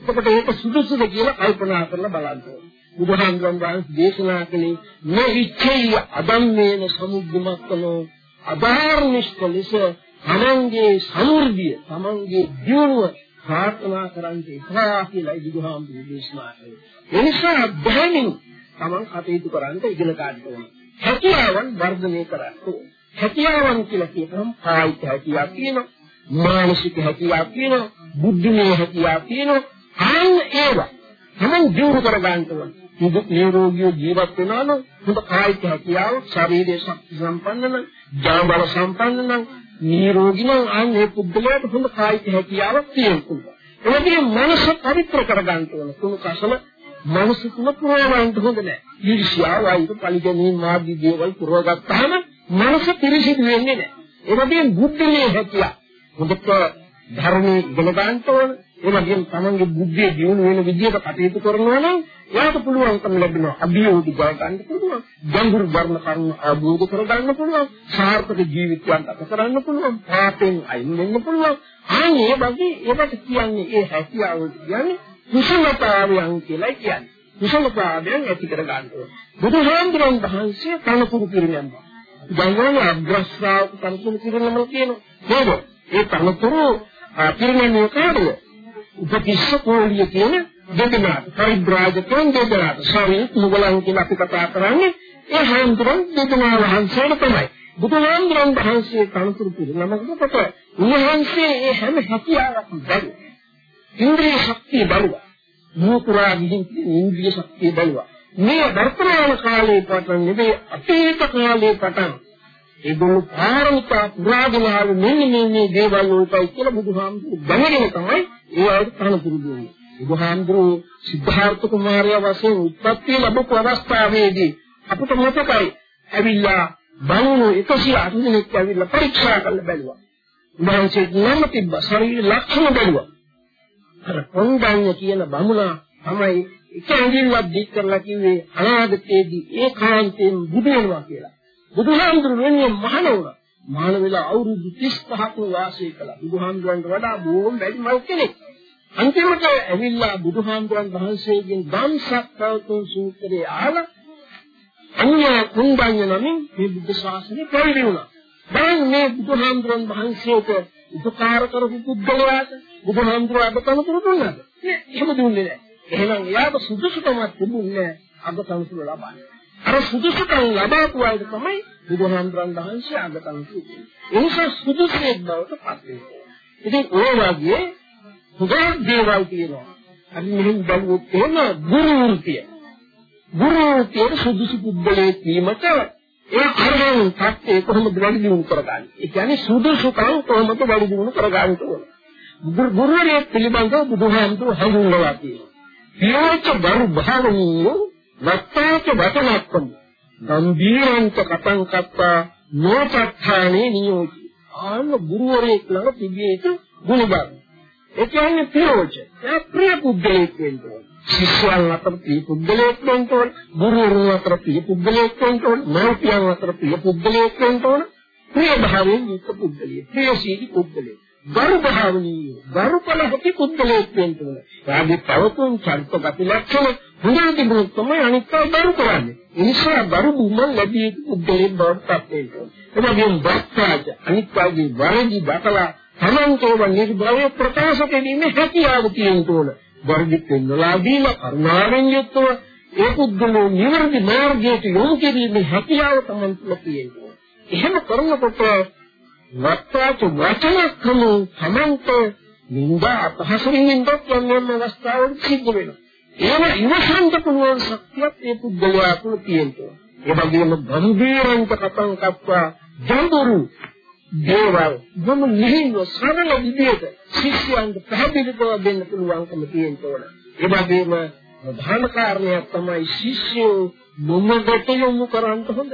එතකොට ඒක සුදුසුද කියලා කල්පනා කරලා බලන්න ඕනේ. බුදුහාමුදුරන් වහන්සේ දේශනා කළේ මේ ඉච්ඡේය අදම්මේන සමුද්දමක්කනෝ අධාර්මිෂ්ඨ ලෙස තමන්ගේ සමෘද්ධිය තමන්ගේ දියුණුව ප්‍රාර්ථනා කරන්න එපා කියලා බුදුහාමුදුරු දේශනා කළේ. ඒ නිසා බැහැමින් තමන් කටයුතු කරන්න ඉගෙන ගන්න ඕනේ. හැකියාවන් වර්ධනය කරන්න ඕනේ. හැකියාවන් කියලා කියපම කායික හැකියාවක් තියෙනවා, මානසික හැකියාවක් තියෙනවා, බුද්ධිමය හැකියාවක් තියෙනවා. අන්න ඒවා තමන් දියුණු කර ගන්න ඕනේ. නිදුක් නිරෝගී ජීවත් වෙනවා නම් හොඳ කායික හැකියාව ශරීරයේ ශක්ති සම්පන්න නම් ජාබල සම්පන්න නම් නිරෝගී නම් අනේ පුද්ගලයාට හොඳ කායික හැකියාවක් තියෙනවා. ඒ වගේම මනස පවිත්‍ර කර ගන්න ඕන. කුණු කසල මනස තුල පුරවන්න හොඳ නැහැ. ඊර්ෂ්‍යාව වයිද පරිගණීන් මාර්ගී දේවල් පුරවගත්තාම මනස පිරිසිදු වෙන්නේ නැහැ. ඒ වගේම බුද්ධියේ හැකියාව හොඳට ධර්මයේ ඉගෙන ගන්න ඕන. ඒ වගේම තමන්ගේ බුද්ධිය දියුණු වෙන විදිහට කටයුතු කරනවා නම් එයාට පුළුවන්කම ලැබෙනවා. අභියෝග ගව ගන්න පුළුවන්. ගැඹුරු ධර්ම කරුණු අවබෝධ කර ගන්න පුළුවන්. සාර්ථක ජීවිතයක් ගත කරන්න පුළුවන්. පාපෙන් අයින් වෙන්න පුළුවන්. අනේ වගේ ඒකට කියන්නේ ඒ හැකියාව කියන්නේ කුසලතාවයන් කියලා කියන්නේ. කුසලතාවයන් ඇති කර ගන්න ඕනේ. බුදුහාමුදුරන් වහන්සේ තනතුරු පිරිනැම්මා. ගංගාවේ අග්‍රශ්‍රාවක තනතුරු පිරිනැමලා කියනවා. නේද? ඒ තනතුරු පිරිනැමීම කාටද උපතිස්ස කෝලිය කියන දෙදෙනාට පරිබ්‍රාජකයන් දෙදෙනාට ශරීර මුගලන් කියලා අපි කතා කරන්නේ ඒ හාමුදුරන් දෙදෙනා වහන්සේට තමයි. බුදුහාමුදුරන් වහන්සේ කණතුරු පිළිනමකට උන්වහන්සේ ඒ හැම හැකියාවක්ම බැලුවා. ඉන්ද්‍රිය ශක්තිය බැලුවා. නෝතුරා විදිහින් ඉන්ද්‍රිය ශක්තිය බැලුවා. මේ වර්තමාන කාලේ පටන් නෙවේ අතීත කාලේ පටන් ඒගොල්ලෝ පාරමිතා පුරාගෙන ආව මෙන්න මේ දේවල් වලටයි කියලා බුදුහාමුදුරු දැනගෙන තමයි ඒ අයට තනතුරු දුන්නේ බුදුහාමුදුරුවෝ සිද්ධාර්ථ කුමාරයා වශයෙන් උත්පත්ති ලැබපු අවස්ථාවේදී අපිට මතකයි ඇවිල්ලා බණුණු 108 දෙනෙක් ඇවිල්ලා පරීක්ෂා කරලා බැලුවා. උන්වහන්සේ නම තිබ්බ ශරීර ලක්ෂණ බැලුවා. අර කොණ්ඩඤ්ඤ කියන බමුණා තමයි එක ඇඟිල්ලක් දික් කරලා කිව්වේ අනාගතයේදී ඒකාන්තයෙන් බුදු වෙනවා කියලා. බුදුහාමුදුරුවෝ වෙන්නේ මහණ වුණා. මහණ වෙලා අවුරුදු 35ක් වාසය කළා. බුදුහාමුදුරන්ට වඩා බොහොම වැඩි මල් කෙනෙක්. අන්තිමට ඇවිල්ලා බුදුහාමුදුරන් වහන්සේගෙන් ධම්සක් ප්‍රවතුන් සූත්‍රයේ ආලා අන්‍ය කුණ්ඩඤ්ඤ නමින් මේ බුද්ධ ශාසනය පැවිදි වුණා. දැන් මේ බුදුහාමුදුරන් වහන්සේට උපකාර කරපු පුද්ගලයාට බුදුහාමුදුරුවෝ අබතනතුරු දුන්නාද? එහෙම දුන්නේ නැහැ. එහෙනම් එයාට සුදුසුකමක් තිබුණේ අබතනතුරු ලබන්න. අර සුදුසුකම් ලබාපු අයට තමයි බුදුහාමුදුරන් වහන්සේ අබතනතුරු දුන්නේ. ඒ නිසා සුදුසුෙක් බවට පත් වෙනවා. ඉතින් ඔය වගේ හුඟක් දේවල් තියෙනවා. අපි මෙහෙන් බලුවොත් එහෙම ගුරු වෘත්තිය. ගුරු වෘත්තියේ සුදුසු පුද්ගලයෙක් වීමට ඒ අරගෙන පැත්තේ කොහොමද වැඩි දියුණු කරගන්නේ? ඒ කියන්නේ සුදුසුකම් කොහොමද වැඩි දියුණු කරගන්න ඕන? ගුරුවරයෙක් පිළිබඳව බුදුහාමුදුරුවෝ හඳුන්වලා තියෙනවා. පියවච බරු භාවනීය වත්තාච වතනක්කම් ගම්බීරන්ත කතං කත්තා නෝචත්තානේ නියෝචි. ආන්න ගුරුවරයෙක් ළඟ තිබිය යුතු ගුණධර්ම. ඒ කියන්නේ ප්‍රයෝජ. ඒ ප්‍රිය පුද්ගලයෙක් වෙන්න ඕන. ශිෂ්‍යයන් අතර ප්‍රිය පුද්ගලයෙක් වෙන්න ඕන. ගුරුවරුන් අතර ප්‍රිය පුද්ගලයෙක් වෙන්න ඕන. මව්පියන් අතර ප්‍රිය පුද්ගලයෙක් වෙන්න ඕන. ප්‍රිය භාවයෙන් යුක්ත පුද්ගලයෙක්. ප්‍රියශීලී පුද්ගලයෙක්. ගරු භාවනීය ගරුඵල ඇති පුද්ගලයෙක් වෙන්න ඕන. එයාගේ පවතුන් චරිත ගති ලක්ෂණ හොඳට තිබුණොත් තමයි අනිත් අය බරු කරන්නේ. ඒ නිසා බරු බුම ලැබී යුතු පුද්ගලෙක් බවට පත් වෙන්න ඕනේ. එබැවින් බක්කාජ අනිත් අයගේ වරදි දකලා තමන්ටම නිර්භය ප්‍රකාශ කිරීමේ හැකියාව තියෙන්න ඕන. වරදි පෙන්වලා දීලා කරුණාවෙන් යුක්තව ඒ පුද්ගලෝ නිවැරදි මාර්ගයට යොමු කිරීමේ හැකියාව තමන් තුළ තියෙන්න ඕන. එහෙම කරනකොට වත්තාච වචනකම තමන්ට නින්දා අපහසුයෙන් ඉන්නත් යම් යම් අවස්ථාවල සිද්ධ වෙනවා. ඒව ඉවසන්න පුළුවන් ශක්තියක් ඒ පුද්ගලයා තුළ තියෙනවා. ඒ වගේම ගම්භීරන්ත කතං කප්පා ජඹුරු දේවල් ගම නිහින්ව සරල විදියට ශිෂ්‍යයන්ට පැහැදිලිව දෙන්න පුළුවන්කම තියෙනවා. ඒ වගේම ප්‍රධාන කාරණයක් තමයි ශිෂ්‍යෝ මොනකට යොමු කරන්න හොඳ.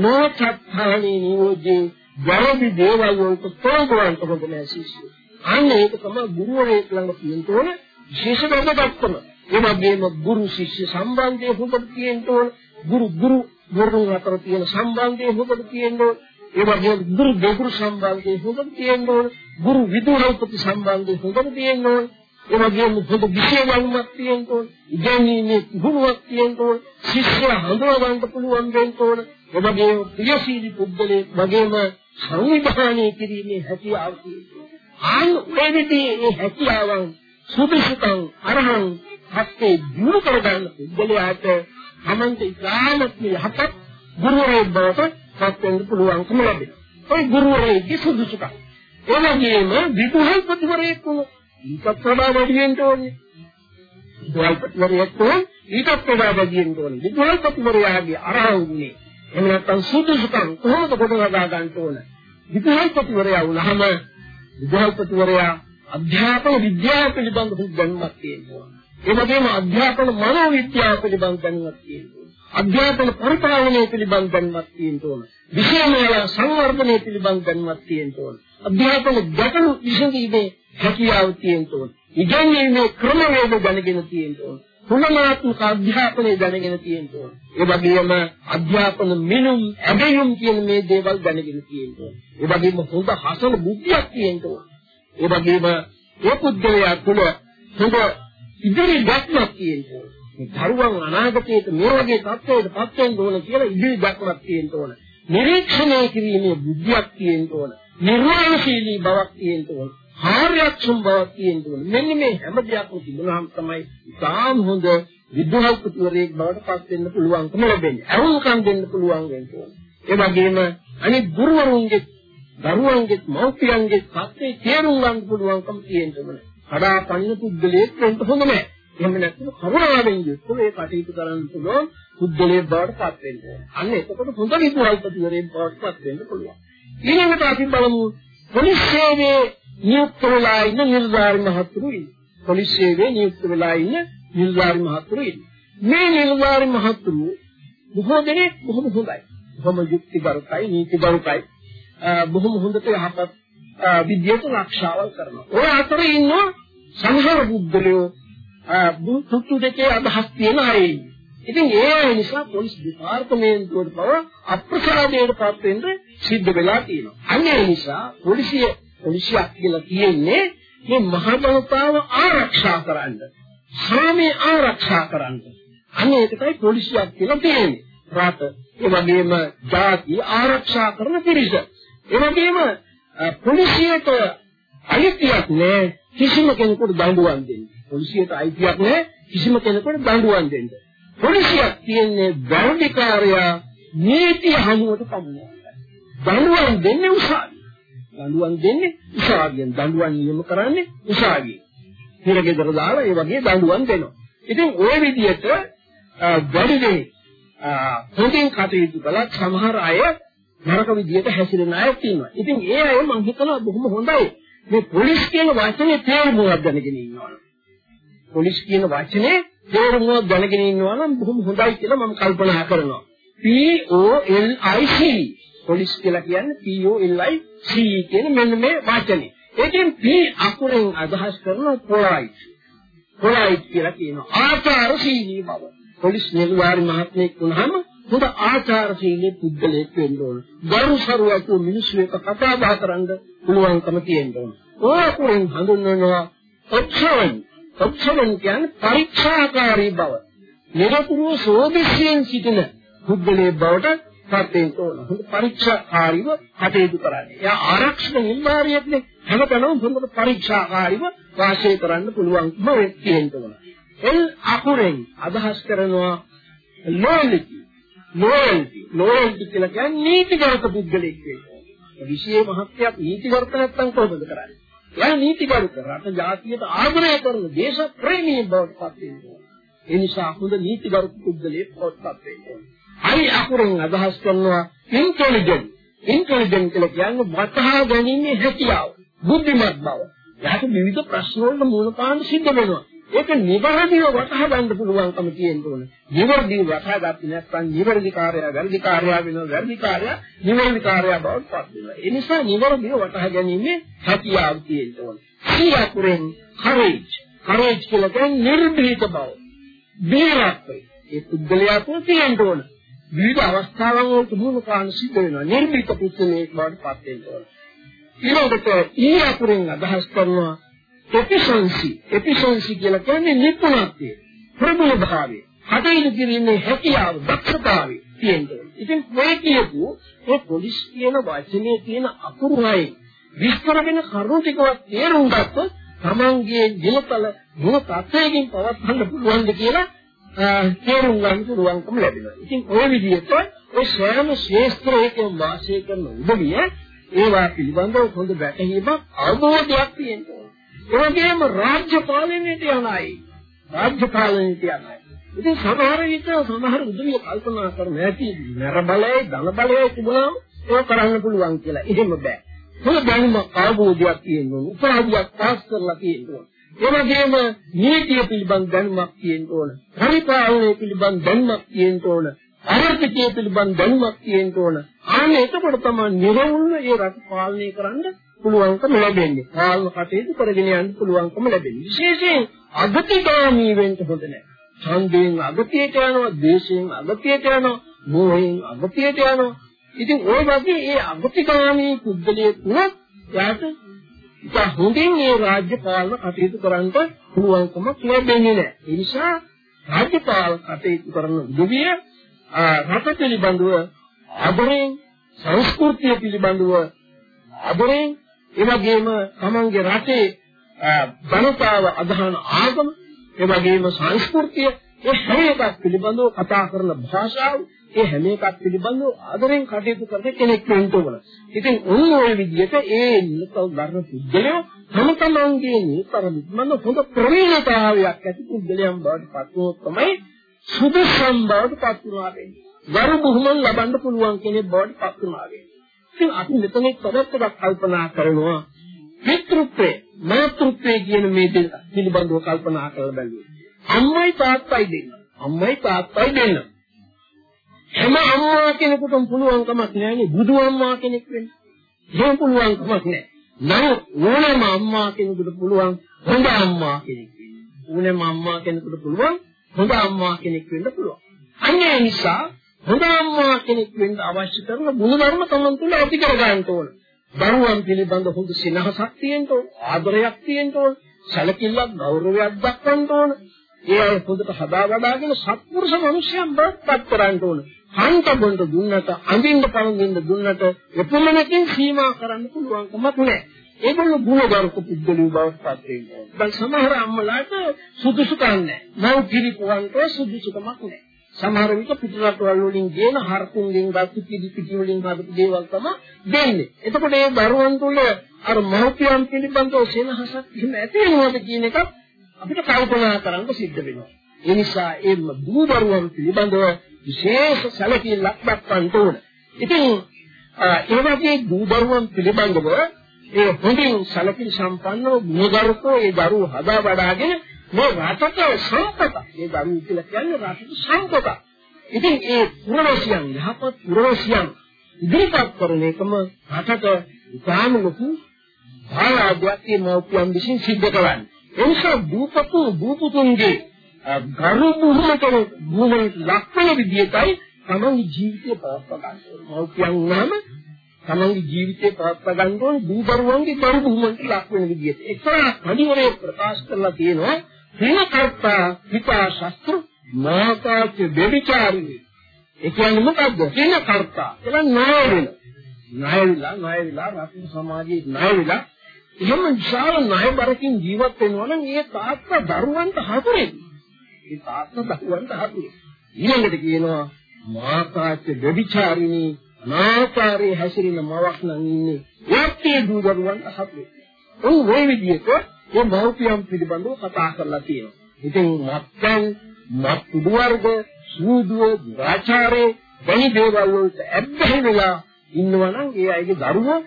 නොචත්තානේ නියෝජේ වැරදි දේවල් වලට තෝරගන්න හොඳ නෑ ශිෂ්‍යෝ. අන්න ඒක තමයි ගුරුවරයෙක් ළඟ තියෙන තෝරන විශේෂ වැදගත්කම. ඒ වගේම ගුරු ශිෂ්‍ය සම්බන්ධය හොඳට තියෙන්න ඕන. ගුරු ගුරු වරුන් අතර තියෙන සම්බන්ධය හොඳට තියෙන්න ඕන. ඒ වගේම ගුරු දෙගුරු සම්බන්ධය හොඳට තියෙන්න ඕන. ගුරු විදුරෝපති සම්බන්ධය හොඳට තියෙන්න ඕන. ඒ වගේම හොඳ විශේෂවුමක් තියෙන්න ඕන. ඉගෙනීමේ ගුණයක් තියෙන්න ඕන. ශිෂ්‍ය හඳුනා ගන්න පුළුවන් වෙන්න ඕන. ඒ වගේම ප්‍රියශීලී පුද්ගලයෙක් වගේම සංවිධානය කිරීමේ හැකියාව තියෙන්න ඕන. ආන් මේ විදිහේ මේ හැකියාවන් සුදුසුකම් අරහං හත්තේ දිනු කරගන්න පුද්ගලයාට තමන්ට ඉතාමත් යහපත් ගුරුවරයෙක් බවට පත් වෙන්න පුළුවන්කම ලැබෙනවා. ඒ ගුරුවරයෙක්ගේ සුදුසුකම්. ඒ වගේම විදුහල්පතිවරයෙක් වුණොත් ඊටත් වඩා වැඩි වෙන්න ඕනේ. විදුහල්පතිවරයෙක් වුණොත් ඊටත් වඩා වැඩි වෙන්න ඕනේ. විදුහල්පතිවරයාගේ අරහං ගුණේ එහෙම නැත්නම් සුදුසුකම් කොහොමද ගොඩනගා ගන්න ඕන? විදුහල්පතිවරයා වුණාම විද්‍යාපතිවරයා අධ්‍යාපන විද්‍යාව පිළිබඳ දැනුමක් තියෙනවා. ඒ වගේම අධ්‍යාපන මනෝ විද්‍යාව පිළිබඳ දැනුමක් තියෙනවා. අධ්‍යාපන පරිපාලනය පිළිබඳ දැනුමක් තියෙනවා. විෂයමය සංවර්ධනය පිළිබඳ දැනුමක් තියෙනවා. අධ්‍යාපන ගැටලු විසඳීමේ හැකියාව තියෙනවා. ඉගෙනීමේ ක්‍රමවේද දැනගෙන තියෙනවා. තුලනාත්මක අධ්‍යාපනය දැනගෙන තියෙනවා. ඒ වගේම අධ්‍යාපන මිනුම් ඇදහිම් කියන මේ දේවල් දැනගෙන තියෙනවා. ඒ වගේම හොඳ හසල බුද්ධියක් තියෙනවා. ඒ වගේම ඒ පුද්ගලයා තුළ හොඳ ඉදිරි දැක්මක් තියෙනවා. මේ දරුවන් අනාගතයේ මේ වගේ තත්ත්වයකට පත් වෙන්න ඕන කියලා ඉදිරි දැක්මක් තියෙන්න ඕන. නිරීක්ෂණය කිරීමේ බුද්ධියක් තියෙන්න ඕන. නිර්මාණශීලී බවක් තියෙන්න ඕන. කාර්යක්ෂම බවක් තියෙන්න ඕන. මෙන්න මේ හැම දෙයක්ම තිබුණාම තමයි ඉතාම හොඳ විද්‍යාවකතුවරයෙක් බවට පත් වෙන්න පුළුවන්කම ලැබෙන්නේ. අරුණකම් දෙන්න පුළුවන් වෙන්න ඕන. ඒ වගේම අනිත් ගුරුවරුන්ගේ දරුවන්ගේ මව්පියන්ගේ සත්‍යය තේරුම් ගන්න පුළුවන්කම තියෙන්න ඕන. කඩා පනින පුද්ගලයෙක් වෙන්න හොඳ නැහැ. එහෙම නැත්නම් කරුණාවෙන් යුක්ත මේ කටයුතු කරන්න පුළුවන් පුද්ගලයෙක් බවට පත් වෙන්න ඕන. අන්න එතකොට හොඳ විද්‍යාවකතුවරයෙක් බවට පත් වෙන්න පුළුවන්. ඊළඟට අපි බලමු පොලිස් සේවයේ නියුක්ත වෙලා ඉන්න නිලධාරි මහතුරු ඉන්නේ. පොලිස් සේවයේ නියුක්ත වෙලා ඉන්න නිලධාරි මහතුරු ඉන්නේ. මේ නිලධාරි මහතුරු බොහෝ දෙනෙක් බොහොම හොඳයි. බොහොම යුක්තිගරුකයි, නීතිගරුකයි. බොහොම හොඳට යහපත් විද්‍යාවට ආරක්ෂාවල් කරනවා. ඔය අතරේ ඉන්න සංහාර බුද්ධලෝ බුද්ධ දෙකේ අදහස් තියෙන අය. ඉතින් ඒ නිසා පොලිස් දෙපාර්තමේන්තුවට පව අප්‍රසාදයට පත් වෙන්න සිද්ධ වෙලා තියෙනවා. අන්න ඒ නිසා පොලිසිය පොලිසියක් කියලා කියන්නේ මේ මහ ජනතාව ආරක්ෂා කරන්න. සාමය ආරක්ෂා කරන්න. අනේ ඒකයි පොලිසියක් කියලා කියන්නේ. රට ඒ වගේම ජාති ආරක්ෂා කරන පිරිස. ඒ වගේම පොලිසියට අයිතියක් නෑ කිසිම කෙනෙකුට දඬුවම් දෙන්න. පොලිසියට අයිතියක් නෑ කිසිම කෙනෙකුට දඬුවම් දෙන්න. පොලිසියක් කියන්නේ වැරදිකාරයා නීති හමුවට පමුණවන්න. දඬුවම් දෙන්නේ උසාවිය. දඬුවම් දෙන්නේ උසාවියෙන් දඬුවම් නියම කරන්නේ උසාවියෙන්. හිරගෙදර දාලා ඒ වගේ දඬුවම් දෙනවා. ඉතින් ওই විදිහට වැඩිදී හොඳින් කටයුතු කළා සමහර අය නරක විදිහට හැසිරෙන අය තියෙනවා. ඉතින් ඒ අය මම හිතනවා බොහොම හොඳයි. මේ පොලිස් කියන වචනේ තේරුමක් දැනගෙන ඉන්නවා. පොලිස් කියන වචනේ තේරුමක් දැනගෙන ඉන්නවා නම් බොහොම හොඳයි කියලා මම කල්පනා කරනවා. P O L I C police කියලා කියන්නේ P O L I C කියන මෙන්න මේ වචනේ. ඒකෙන් P අකුරෙන් අදහස් කරන polite. polite කියලා කියනවා ආචාරශීලී බව. පොලිස් නිලධාරි මහත්මයෙක් වුණාම හොඳ ආචාරශීලී පුද්ගලයෙක් වෙන්න ඕන. ගරු සරුවතු මිනිස්සු එක්ක කතා බහ කරන්න පුළුවන්කම තියෙන්න ඕන. ඔය අකුරෙන් හඳුන්වනවා ඔක්ෂවන්. ඔක්ෂවන් කියන්නේ පරීක්ෂාකාරී බව. නිරතුරුව සෝදිසියෙන් සිටින පුද්ගලයෙක් බවට පත් වෙන්න ඕන. හොඳ පරීක්ෂාකාරීව කටයුතු කරන්නේ. එයා ආරක්ෂක නිලධාරියෙක්නේ. හැමතැනම හොඳට පරීක්ෂාකාරීව වාසය කරන්න පුළුවන්කම තියෙන්න ඕන. එල් අකුරෙන් අදහස් කරනවා loyalty. Loyalty. loyalty කියලා කියන්නේ නීතිගත පුද්ගලෙක් වෙනවා. විශේෂ මහත්යක් නීතිගත නැත්නම් කොහොමද කරන්නේ? එයා නීතිගත රට ජාතියට ආග්‍රහය කරන දේශ ප්‍රේමී බවට පත් වෙනවා. ඒ නිසා හොඳ නීතිගත පුද්ගලයෙක් බවට පත් වෙනවා. හරි අකුරෙන් අදහස් කරනවා ඉන්ටෙලිජන්ට් ඉන්ටෙලිජන්ට් කියලා කියන්නේ වටහා ගැනීමේ හැකියාව බුද්ධිමත් බව. යාට විවිධ ප්‍රශ්න වලට මූල පාන්න සිද්ධ වෙනවා. ඒක නිවැරදිව වටහා ගන්න පුළුවන්කම තියෙන්න ඕන. නිවැරදිව වටහා ගත්තේ නැත්නම් නිවැරදි කාර්යය වැරදි කාර්යය වෙනවා වැරදි කාර්යය නිවැරදි කාර්යය බවට පත් වෙනවා. ඒ නිසා නිවැරදිව වටහා ගැනීමේ හැකියාව තියෙන්න ඕන. ඊයකුරෙන් courage courage කියලා කියන්නේ නිර්භීත බව. බීරත්වය. ඒ පුද්ගලයා තුළ තියෙන්න ඕන. විවිධ අවස්ථාවන් වලට මුහුණ පාන සිද්ධ වෙනවා. නිර්මිත පුත්‍රයෙක් බවට පත් වෙනවා. ඊළඟට ඊ අකුරෙන් අදහස් කරනවා efficiency. efficiency කියලා කියන්නේ නිපුණත්වය, ප්‍රබල භාවය, කටයුතු කිරීමේ හැකියාව, දක්ෂතාවය තියෙනවා. ඉතින් මේ කියපු ඒ පොලිස් කියන වචනේ තියෙන අකුරු හයේ විස්තර වෙන කරුණු ටිකවත් තේරුම් ගත්තොත් තමන්ගේ ජීවිතවල මොන තත්ත්වයකින් පවත්වන්න පුළුවන්ද කියලා තේරුම් ගන්න පුළුවන්කම ලැබෙනවා. ඉතින් ওই විදිහට ඔය සෑම ශේස්ත්‍රයකම වාසය කරන උදවිය ඒවා පිළිබඳව හොඳ වැටහීමක් අවබෝධයක් තියෙනවා. ඒ වගේම රාජ්‍ය පාලනයට යනයි. රාජ්‍ය පාලනයට යනයි. ඉතින් සමහර විට සමහර උදවිය කල්පනා කරන ඇති නර බලයයි ධන බලයයි තිබුණාම ඒක කරන්න පුළුවන් කියලා. එහෙම බෑ. හොඳ දැනුමක් අවබෝධයක් තියෙනවා. උපාධියක් පාස් කරලා තියෙනවා. ඒ වගේම නීතිය පිළිබඳ දැනුමක් තියෙන්න ඕන. පරිපාලනය පිළිබඳ දැනුමක් තියෙන්න ඕන. ආර්ථිකය පිළිබඳ දැනුමක් තියෙන්න ඕන. ආන්නේ එතකොට තමයි නිර්වුල්ව ඒ රට පාලනය කරන්න පුළුවන්කම ලැබෙන්නේ. පාලන කටයුතු කරගෙන යන්න පුළුවන්කම ලැබෙන්නේ. විශේෂයෙන් අගතිගාමී වෙන්න හොඳ නැහැ. ඡන්දයෙන් අගතියට යනවා, දේශයෙන් අගතියට යනවා, මෝහයෙන් අගතියට යනවා. ඉතින් ওই වගේ ඒ අගතිගාමී පුද්ගලයෙක් වුණත් යාට ඉතින් හොඳින් මේ රාජ්‍ය පාලන කටයුතු කරන්න පුළුවන්කමක් ලැබෙන්නේ නැහැ. ඒ නිසා රාජ්‍ය පාලන කටයුතු කරන උදවිය රට පිළිබඳව අදරෙන් සංස්කෘතිය පිළිබඳව අදරෙන් ඒ වගේම තමන්ගේ රටේ ජනතාව අදහන ආගම ඒ වගේම සංස්කෘතිය ඒ හැම එකක් පිළිබඳව කතා කරන භාෂාව ඒ හැම එකක් පිළිබඳව ආදරෙන් කටයුතු කරන කෙනෙක් වෙන්න ඕන. ඉතින් ඔන්න ඔය විදිහට ඒ නිකල් ධර්ම පුද්ගලයා තම තමන්ගේ නිතරම හොඳ ප්‍රවීණතාවයක් ඇති පුද්ගලයන් බවට පත් වුණොත් තමයි සුදුසම් බවට පත් වුණා වෙන්නේ. වරු බුහුමන් ලබන්න පුළුවන් කෙනෙක් බවට පත් වුණා වෙන්නේ. ඉතින් අපි මෙතන තවත් කල්පනා කරනවා පිතෘත්වය මාතෘත්වය කියන මේ දෙක පිළිබඳව කල්පනා කරලා බලුවා. අම්මයි තාත්තයි දෙන්න. අම්මයි තාත්තයි දෙන්න. හැම අම්මා කෙනෙකුටම පුළුවන් කමක් නැහැ බුදු අම්මා කෙනෙක් වෙන්න. එහෙම පුළුවන් කමක් නැහැ. නමුත් ඕනෑම අම්මා කෙනෙකුට පුළුවන් හොඳ අම්මා කෙනෙක් වෙන්න. ඕනෑම අම්මා කෙනෙකුට පුළුවන් හොඳ අම්මා කෙනෙක් වෙන්න පුළුවන්. අන්න ඒ නිසා හොඳ අම්මා කෙනෙක් වෙන්න අවශ්‍ය කරන ගුණධර්ම තමන් තුළ ඇති කර ගන්න ඕන. දරුවන් පිළිබඳ හොඳ සිනහසක් තියෙන්න ඕන, ආදරයක් තියෙන්න ඕන, සැලකිල්ලක් ගෞරවයක් දක්වන්න ඕන. ඒ අය පොදුට හදා වඩාගෙන සත්පුරුෂ මිනිසයන් බවට පත් කරන්න ඕන. හන්ට බොන්න දුන්නට අඳින්න පළඳින්න දුන්නට එපමණකින් සීමා කරන්න පුළුවන් කමක් නැහැ. ඒගොල්ලෝ ගුණගරුක පුද්ගලයෝ බවට පත් වෙනවා. දැන් සමහර අම්මලාට සුදුසුකම් නැහැ. මව් කිරිපුවන්ට සුදුසුකමක් නැහැ. සමහර විට පිටරටවල වලින් ගේන හර්කුන්ගෙන් ගත්ත පිටි පිටි වලින් හදපු දේවල් තමයි දෙන්නේ. එතකොට ඒ දරුවන් තුළ අර මව්පියන් පිළිබඳව සෙනහසක් එහෙම ඇති වෙනවද කියන එක අපිට කල්පනා කරන්න සිද්ධ වෙනවා. ඒ නිසා ඒ දූ දරුවන් පිළිබඳව විශේෂ සැලකිල්ලක් දක්වන්න ඕන. ඉතින් ඒ වගේ දූ දරුවන් පිළිබඳව ඒ හොඳින් සැලකිලි සම්පන්නව ගුණගරුකව ඒ දරුවෝ හදා වඩාගෙන මේ රටට සම්පත. මේ දරුවෝ කියලා කියන්නේ රටට සම්පත. ඉතින් ඒ පුරවැසියන් යහපත් පුරවැසියන් ඉදිරිපත් කරන එකම රටට ඉතාම ලොකු භාරාදයක් මේ මෞපියන් විසින් සිද්ධ කරන්නේ. ඒ නිසා දූපතු දූපුතුන්ගේ ගරු බුහුමට බුහුමට ලක්වන විදියටයි තමන්ගේ ජීවිතය පවත්වා ගන්න ඕනේ. මෞපියන් නම් තමන්ගේ ජීවිතය පවත්වා ගන්න ඕනේ දූදරුවන්ගේ ගරු බුහුමට ලක්වන විදියට. එක්තරා කඩිවරේ ප්‍රකාශ කරලා තියෙනවා "හිනකර්තා පිතා ශස්ත්‍ර මාතාච දෙවිචාරිනී. ඒ කියන්නේ මොකද්ද? සින කර්තා. ඒක ණය වෙන. ණය විලා ණය විලා රාත්‍රී සමාජයේ ණය විලා එහෙම විශාල ණය බරකින් ජීවත් වෙනවා නම් ඒ තාත්තා දරුවන්ට හතුරෙක්. ඒ තාත්තා දරුවන්ට හතුරෙක්. ඊළඟට කියනවා මාතාච දෙවිචාරිනී අනාචාරයේ හැසිරෙන මවක් නම් ඉන්නේ. ඒත්තේ දූ දරුවන්ට හතුරෙක්. උන් ওই විදිහට මේ මෞපියන් පිළිබඳව කතා කරලා තියෙනවා. ඉතින් මත්යන් මත් කුඩු වර්ග සූදුව දුරාචාරයේ වැනි දේවල් වලට ඇබ්බැහි වෙලා ඉන්නවා නම් ඒ අයගේ දරුවෝ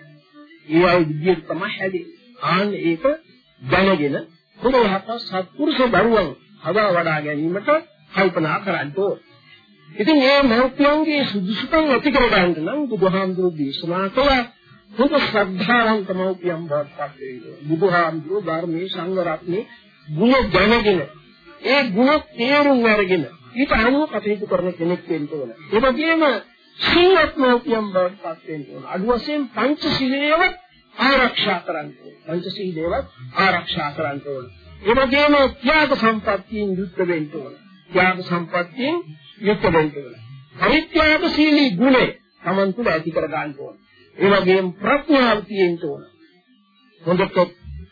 ඒ අය විදියට තමයි හැදෙන්නේ. ආන්න ඒක දැනගෙන පුරවහත සත්පුරුෂ දරුවන් හදා වඩා ගැනීමට කල්පනා කරන්න ඕන. ඉතින් මේ මහත්යන්ගේ සුදුසුකම් ඇති කර ගන්න නම් බුදුහාමුදුරු දේශනා කළ හොඳ ශ්‍රද්ධාවන්ත මෞපියන් බවටපත් වෙනවා. බුදුහාමුදුරු ධර්මයේ සංඝ රත්නේ ගුණ දැනගෙන ඒ ගුණ තේරුම් අරගෙන ඊට අනුව කටයුතු කරන කෙනෙක් වෙන්න ඕන. ඒ වගේම සීලත්මෝපියම් බවට පත් වෙන්න ඕන. අඩු වශයෙන් පංචශීලයව ආරක්ෂා කරන්න ඕන. පංචශීලයව ආරක්ෂා කරන්න ඕන. ඒ වගේම ත්‍යාග සම්පත්තියෙන් යුක්ත වෙන්න ඕන. ත්‍යාග සම්පත්තියෙන් යුක්ත වෙන්න ඕන. පරිත්‍යාගශීලී ගුණය Taman තුල ඇති කර ගන්න ඕන. ඒ වගේම ප්‍රඥාව තියෙන්න ඕන. හොඳට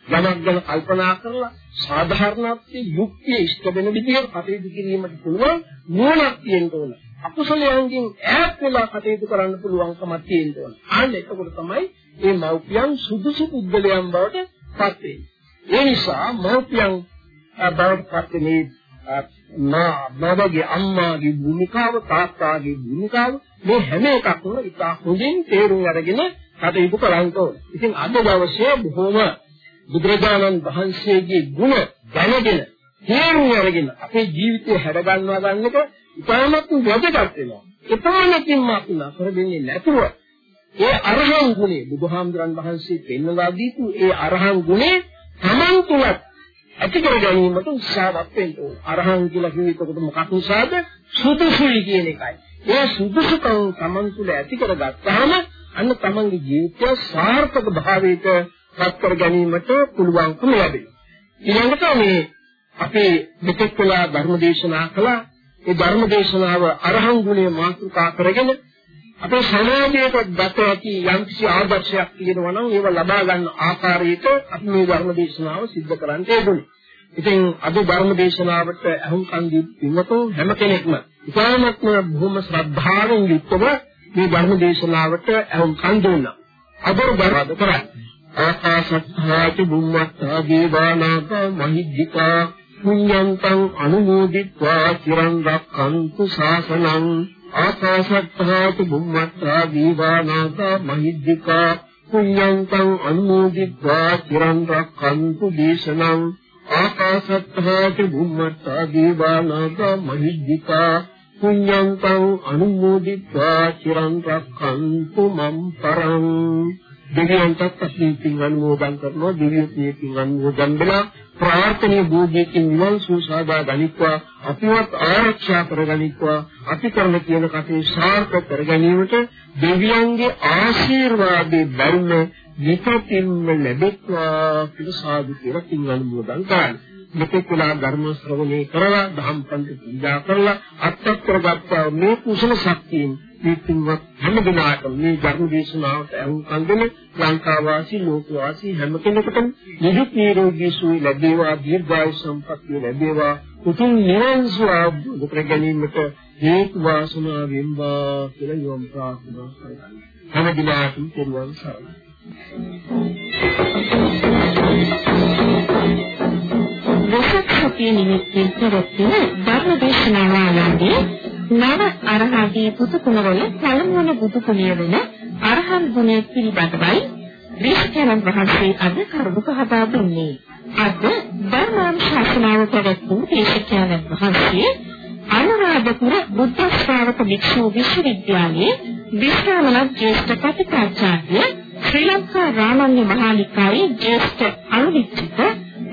යමක් ගැන කල්පනා කරලා සාධාරණත්වයේ යුක්තිය ඉෂ්ට වෙන විදිහට කටයුතු කිරීමට පුළුවන් නුවණක් තියෙන්න ඕන. අකුසලයන්ගෙන් ඈත් වෙලා කටයුතු කරන්න පුළුවන්කමක් තියෙන්න ඕන. අන්න එතකොට තමයි මේ මෞපියන් සුදුසු පුද්ගලයන් බවට පත් වෙන්නේ. ඒ නිසා මෞපියන් බවට පත් වෙන්නේ මාගේ අම්මාගේ භූමිකාව තාත්තාගේ භූමිකාව මේ හැම එකක්ම ඉතා හොඳින් තේරුම් අරගෙන කටයුතු කරන්න ඕනේ. ඉතින් අද දවසේ බොහොම බුදුරජාණන් වහන්සේගේ ගුණ දැනගෙන තේරුම් අරගෙන අපේ ජීවිතය හැඩ ගන්නවා ගන්න එක ඉතාමත් වැදගත් වෙනවා. එපමණකින්ම අපි නතර වෙන්නේ නැතුව ඒ අරහන් ගුණේ බුදුහාමුදුරන් වහන්සේ පෙන්වලා දීපු ඒ අරහන් ගුණේ Taman තුලත් ඇති කර ගැනීමට උත්සාහවත් වෙන්න ඕන. අරහන් කියලා කිව්වෙ එතකොට මොකක් නිසාද? සුදුසුයි කියන එකයි. ඒ සුදුසුකම් Taman තුල ඇති කරගත්තාම අන්න Tamanගේ ජීවිතය සාර්ථක භාවයට පත් කර ගැනීමට පුළුවන්කම ලැබෙනවා. ඊළඟට මේ අපේ මෙතෙක් කළා ධර්ම දේශනා කළා. ඒ ධර්ම දේශනාව අරහන් ගුණය මාතෘකා කරගෙන අපේ සමාජයට දත ඇති යම්කිසි ආදර්ශයක් තියෙනවා නම් ඒව ලබා ගන්න ආකාරයට අපි මේ ධර්ම දේශනාව සිද්ධ කරන්න ඕනේ. ඉතින් අද ධර්ම දේශනාවට අහුම්කන් දීපිනතෝ හැම කෙනෙක්ම ඉතාමත්ම බොහොම ශ්‍රද්ධාවෙන් යුක්තව මේ ධර්ම දේශනාවට අහුම්කන් දුන්නා. අදර බරද කරන්නේ ආකාශත්ථාච බුම්මත්ථා දේවානාග මහිද්దికා පුඤ්ඤන්තං අනුමෝදිත්වා චිරන් රක්ඛන්තු ශාසනං ආකාශත්තාතු බුම්මත්තා දීවානාතා මහිද්దికා පුඤ්ඤන්තං අනුමෝදිत्वा චිරං රක්ඛන්තු දේශනං ආකාශත්තාතු බුම්මත්තා දීවානාතා මහිද්దికා පුඤ්ඤන්තං අනුමෝදිत्वा චිරං රක්ඛන්තු මම් පරං දෙවියන්ටත් අපි පින් අනුමෝදන් කරනවා දෙවියන් මේ පින් අනුමෝදන් වෙලා ප්‍රාර්ථනීය භෝගයෙන් නිවන් සුසාදා ගනිත්වා අපිවත් ආරක්ෂා කරගනිත්වා අපි කරන කියන කටේ සාර්ථක කර ගැනීමට දෙවියන්ගේ ආශිර්වාදේ බැරිම විපතින්ම ලැබෙත්වා කියලා සාදු කියලා පින් අනුමෝදන් කරනවා මෙතෙක් වෙලා ධර්ම ශ්‍රවණය කරලා දහම් පන්ති පූජා කරලා අත්පත් කරගත්තා මේ කුසල ශක්තියෙන් මේ පින්වත් හැම දිනකටම මේ ධර්ම දේශනාවට අනුකම්ප දෙන ලංකා වාසී ලෝක වාසී හැම කෙනෙකුටම නිදුක් නිරෝගී සුවය ලැබේවා දීර්ඝායු සම්පන්නිය ලැබේවා. උතුම් නිවන් සුව අවබෝධ කර ගැනීමට හේතු වාසනා වෙම්වා කියලා යොමු ප්‍රාර්ථනා කරනවා. හැම දිනකටම පෙරවන් සරණයි. වෙසක් සතිය නිමිත්තෙන් පැවැත්වෙන ධර්ම දේශනාව ආනන්දේ නව අරහගේ පුතු කුමරවල පළමුවන බුදු කුලිය වෙන අරහන් ගුණය පිළිබඳවයි විශ්කරන් වහන්සේ අද කරුණු පහදා දුන්නේ. අද ධර්මානුශාසනාව පැවැත්වූ දේශකයන්න් වහන්සේ අනුරාධපුර බුද්ධ ශ්‍රාවක භික්ෂු විශ්වවිද්‍යාලයේ විශ්‍රාමණ ජ්‍යෙෂ්ඨ කතිකාචාර්ය ශ්‍රී ලංකා රාමඤ්ඤ මහානිකායේ ජ්‍යෙෂ්ඨ අනුවිච්චිත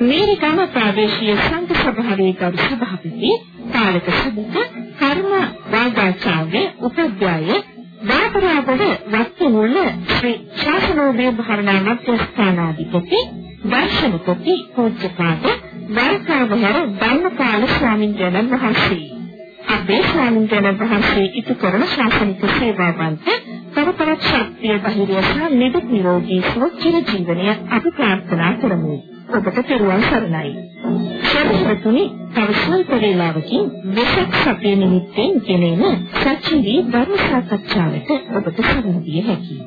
මේරිකාම ප්‍රාදේශීය සංඝ සභාවේ ගරු සභාපති පාලක සභික කර්ම වාදාචාර්ය උපාධ්‍යාය දාපරාබව වස්තුමුල්ල ශ්‍රී ශාසනෝදය භාවනා මධ්‍යස්ථානාධිපති දර්ශනපති පූජ්‍යපාද වරකාවහර ධම්මපාල ස්වාමීන් වහන්සේ අපේ ස්වාමීන් වහන්සේ ඉටු කරන ශාසනික සේවාවන්ට තවතවත් ශක්තිය ධෛර්යය සහ නිදුක් නිරෝගී සුව චිර ජීවනය අපි ප්‍රාර්ථනා කරමු. ඔබට පෙරවන් සරණයි. සර්වතුනි තව ස්වල්ප වේලාවකින් වෙසක් සතිය නිමිත්තෙන් ගෙනෙන සත්‍යී ධර්ම සාකච්ඡාවට ඔබට සම්බන්ධ විය හැකියි.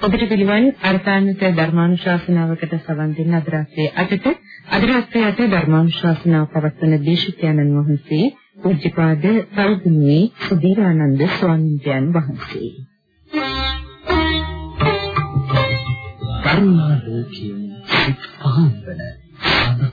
ඔබට පිළිවන් අර්ථාන්විත ධර්මානුශාසනාවකට සවන් දෙන්න අද රාත්‍රියේ 8ට අද රාත්‍රියේ 8 ධර්මානුශාසනාව පවත්වන දේශිකානන් වහන්සේ පූජ්‍යපාද සල්ගුණේ සුධීරානන්ද ස්වාමීන් වහන්සේ. කරුණා ලෝකයෙන් සිත් පහන් වන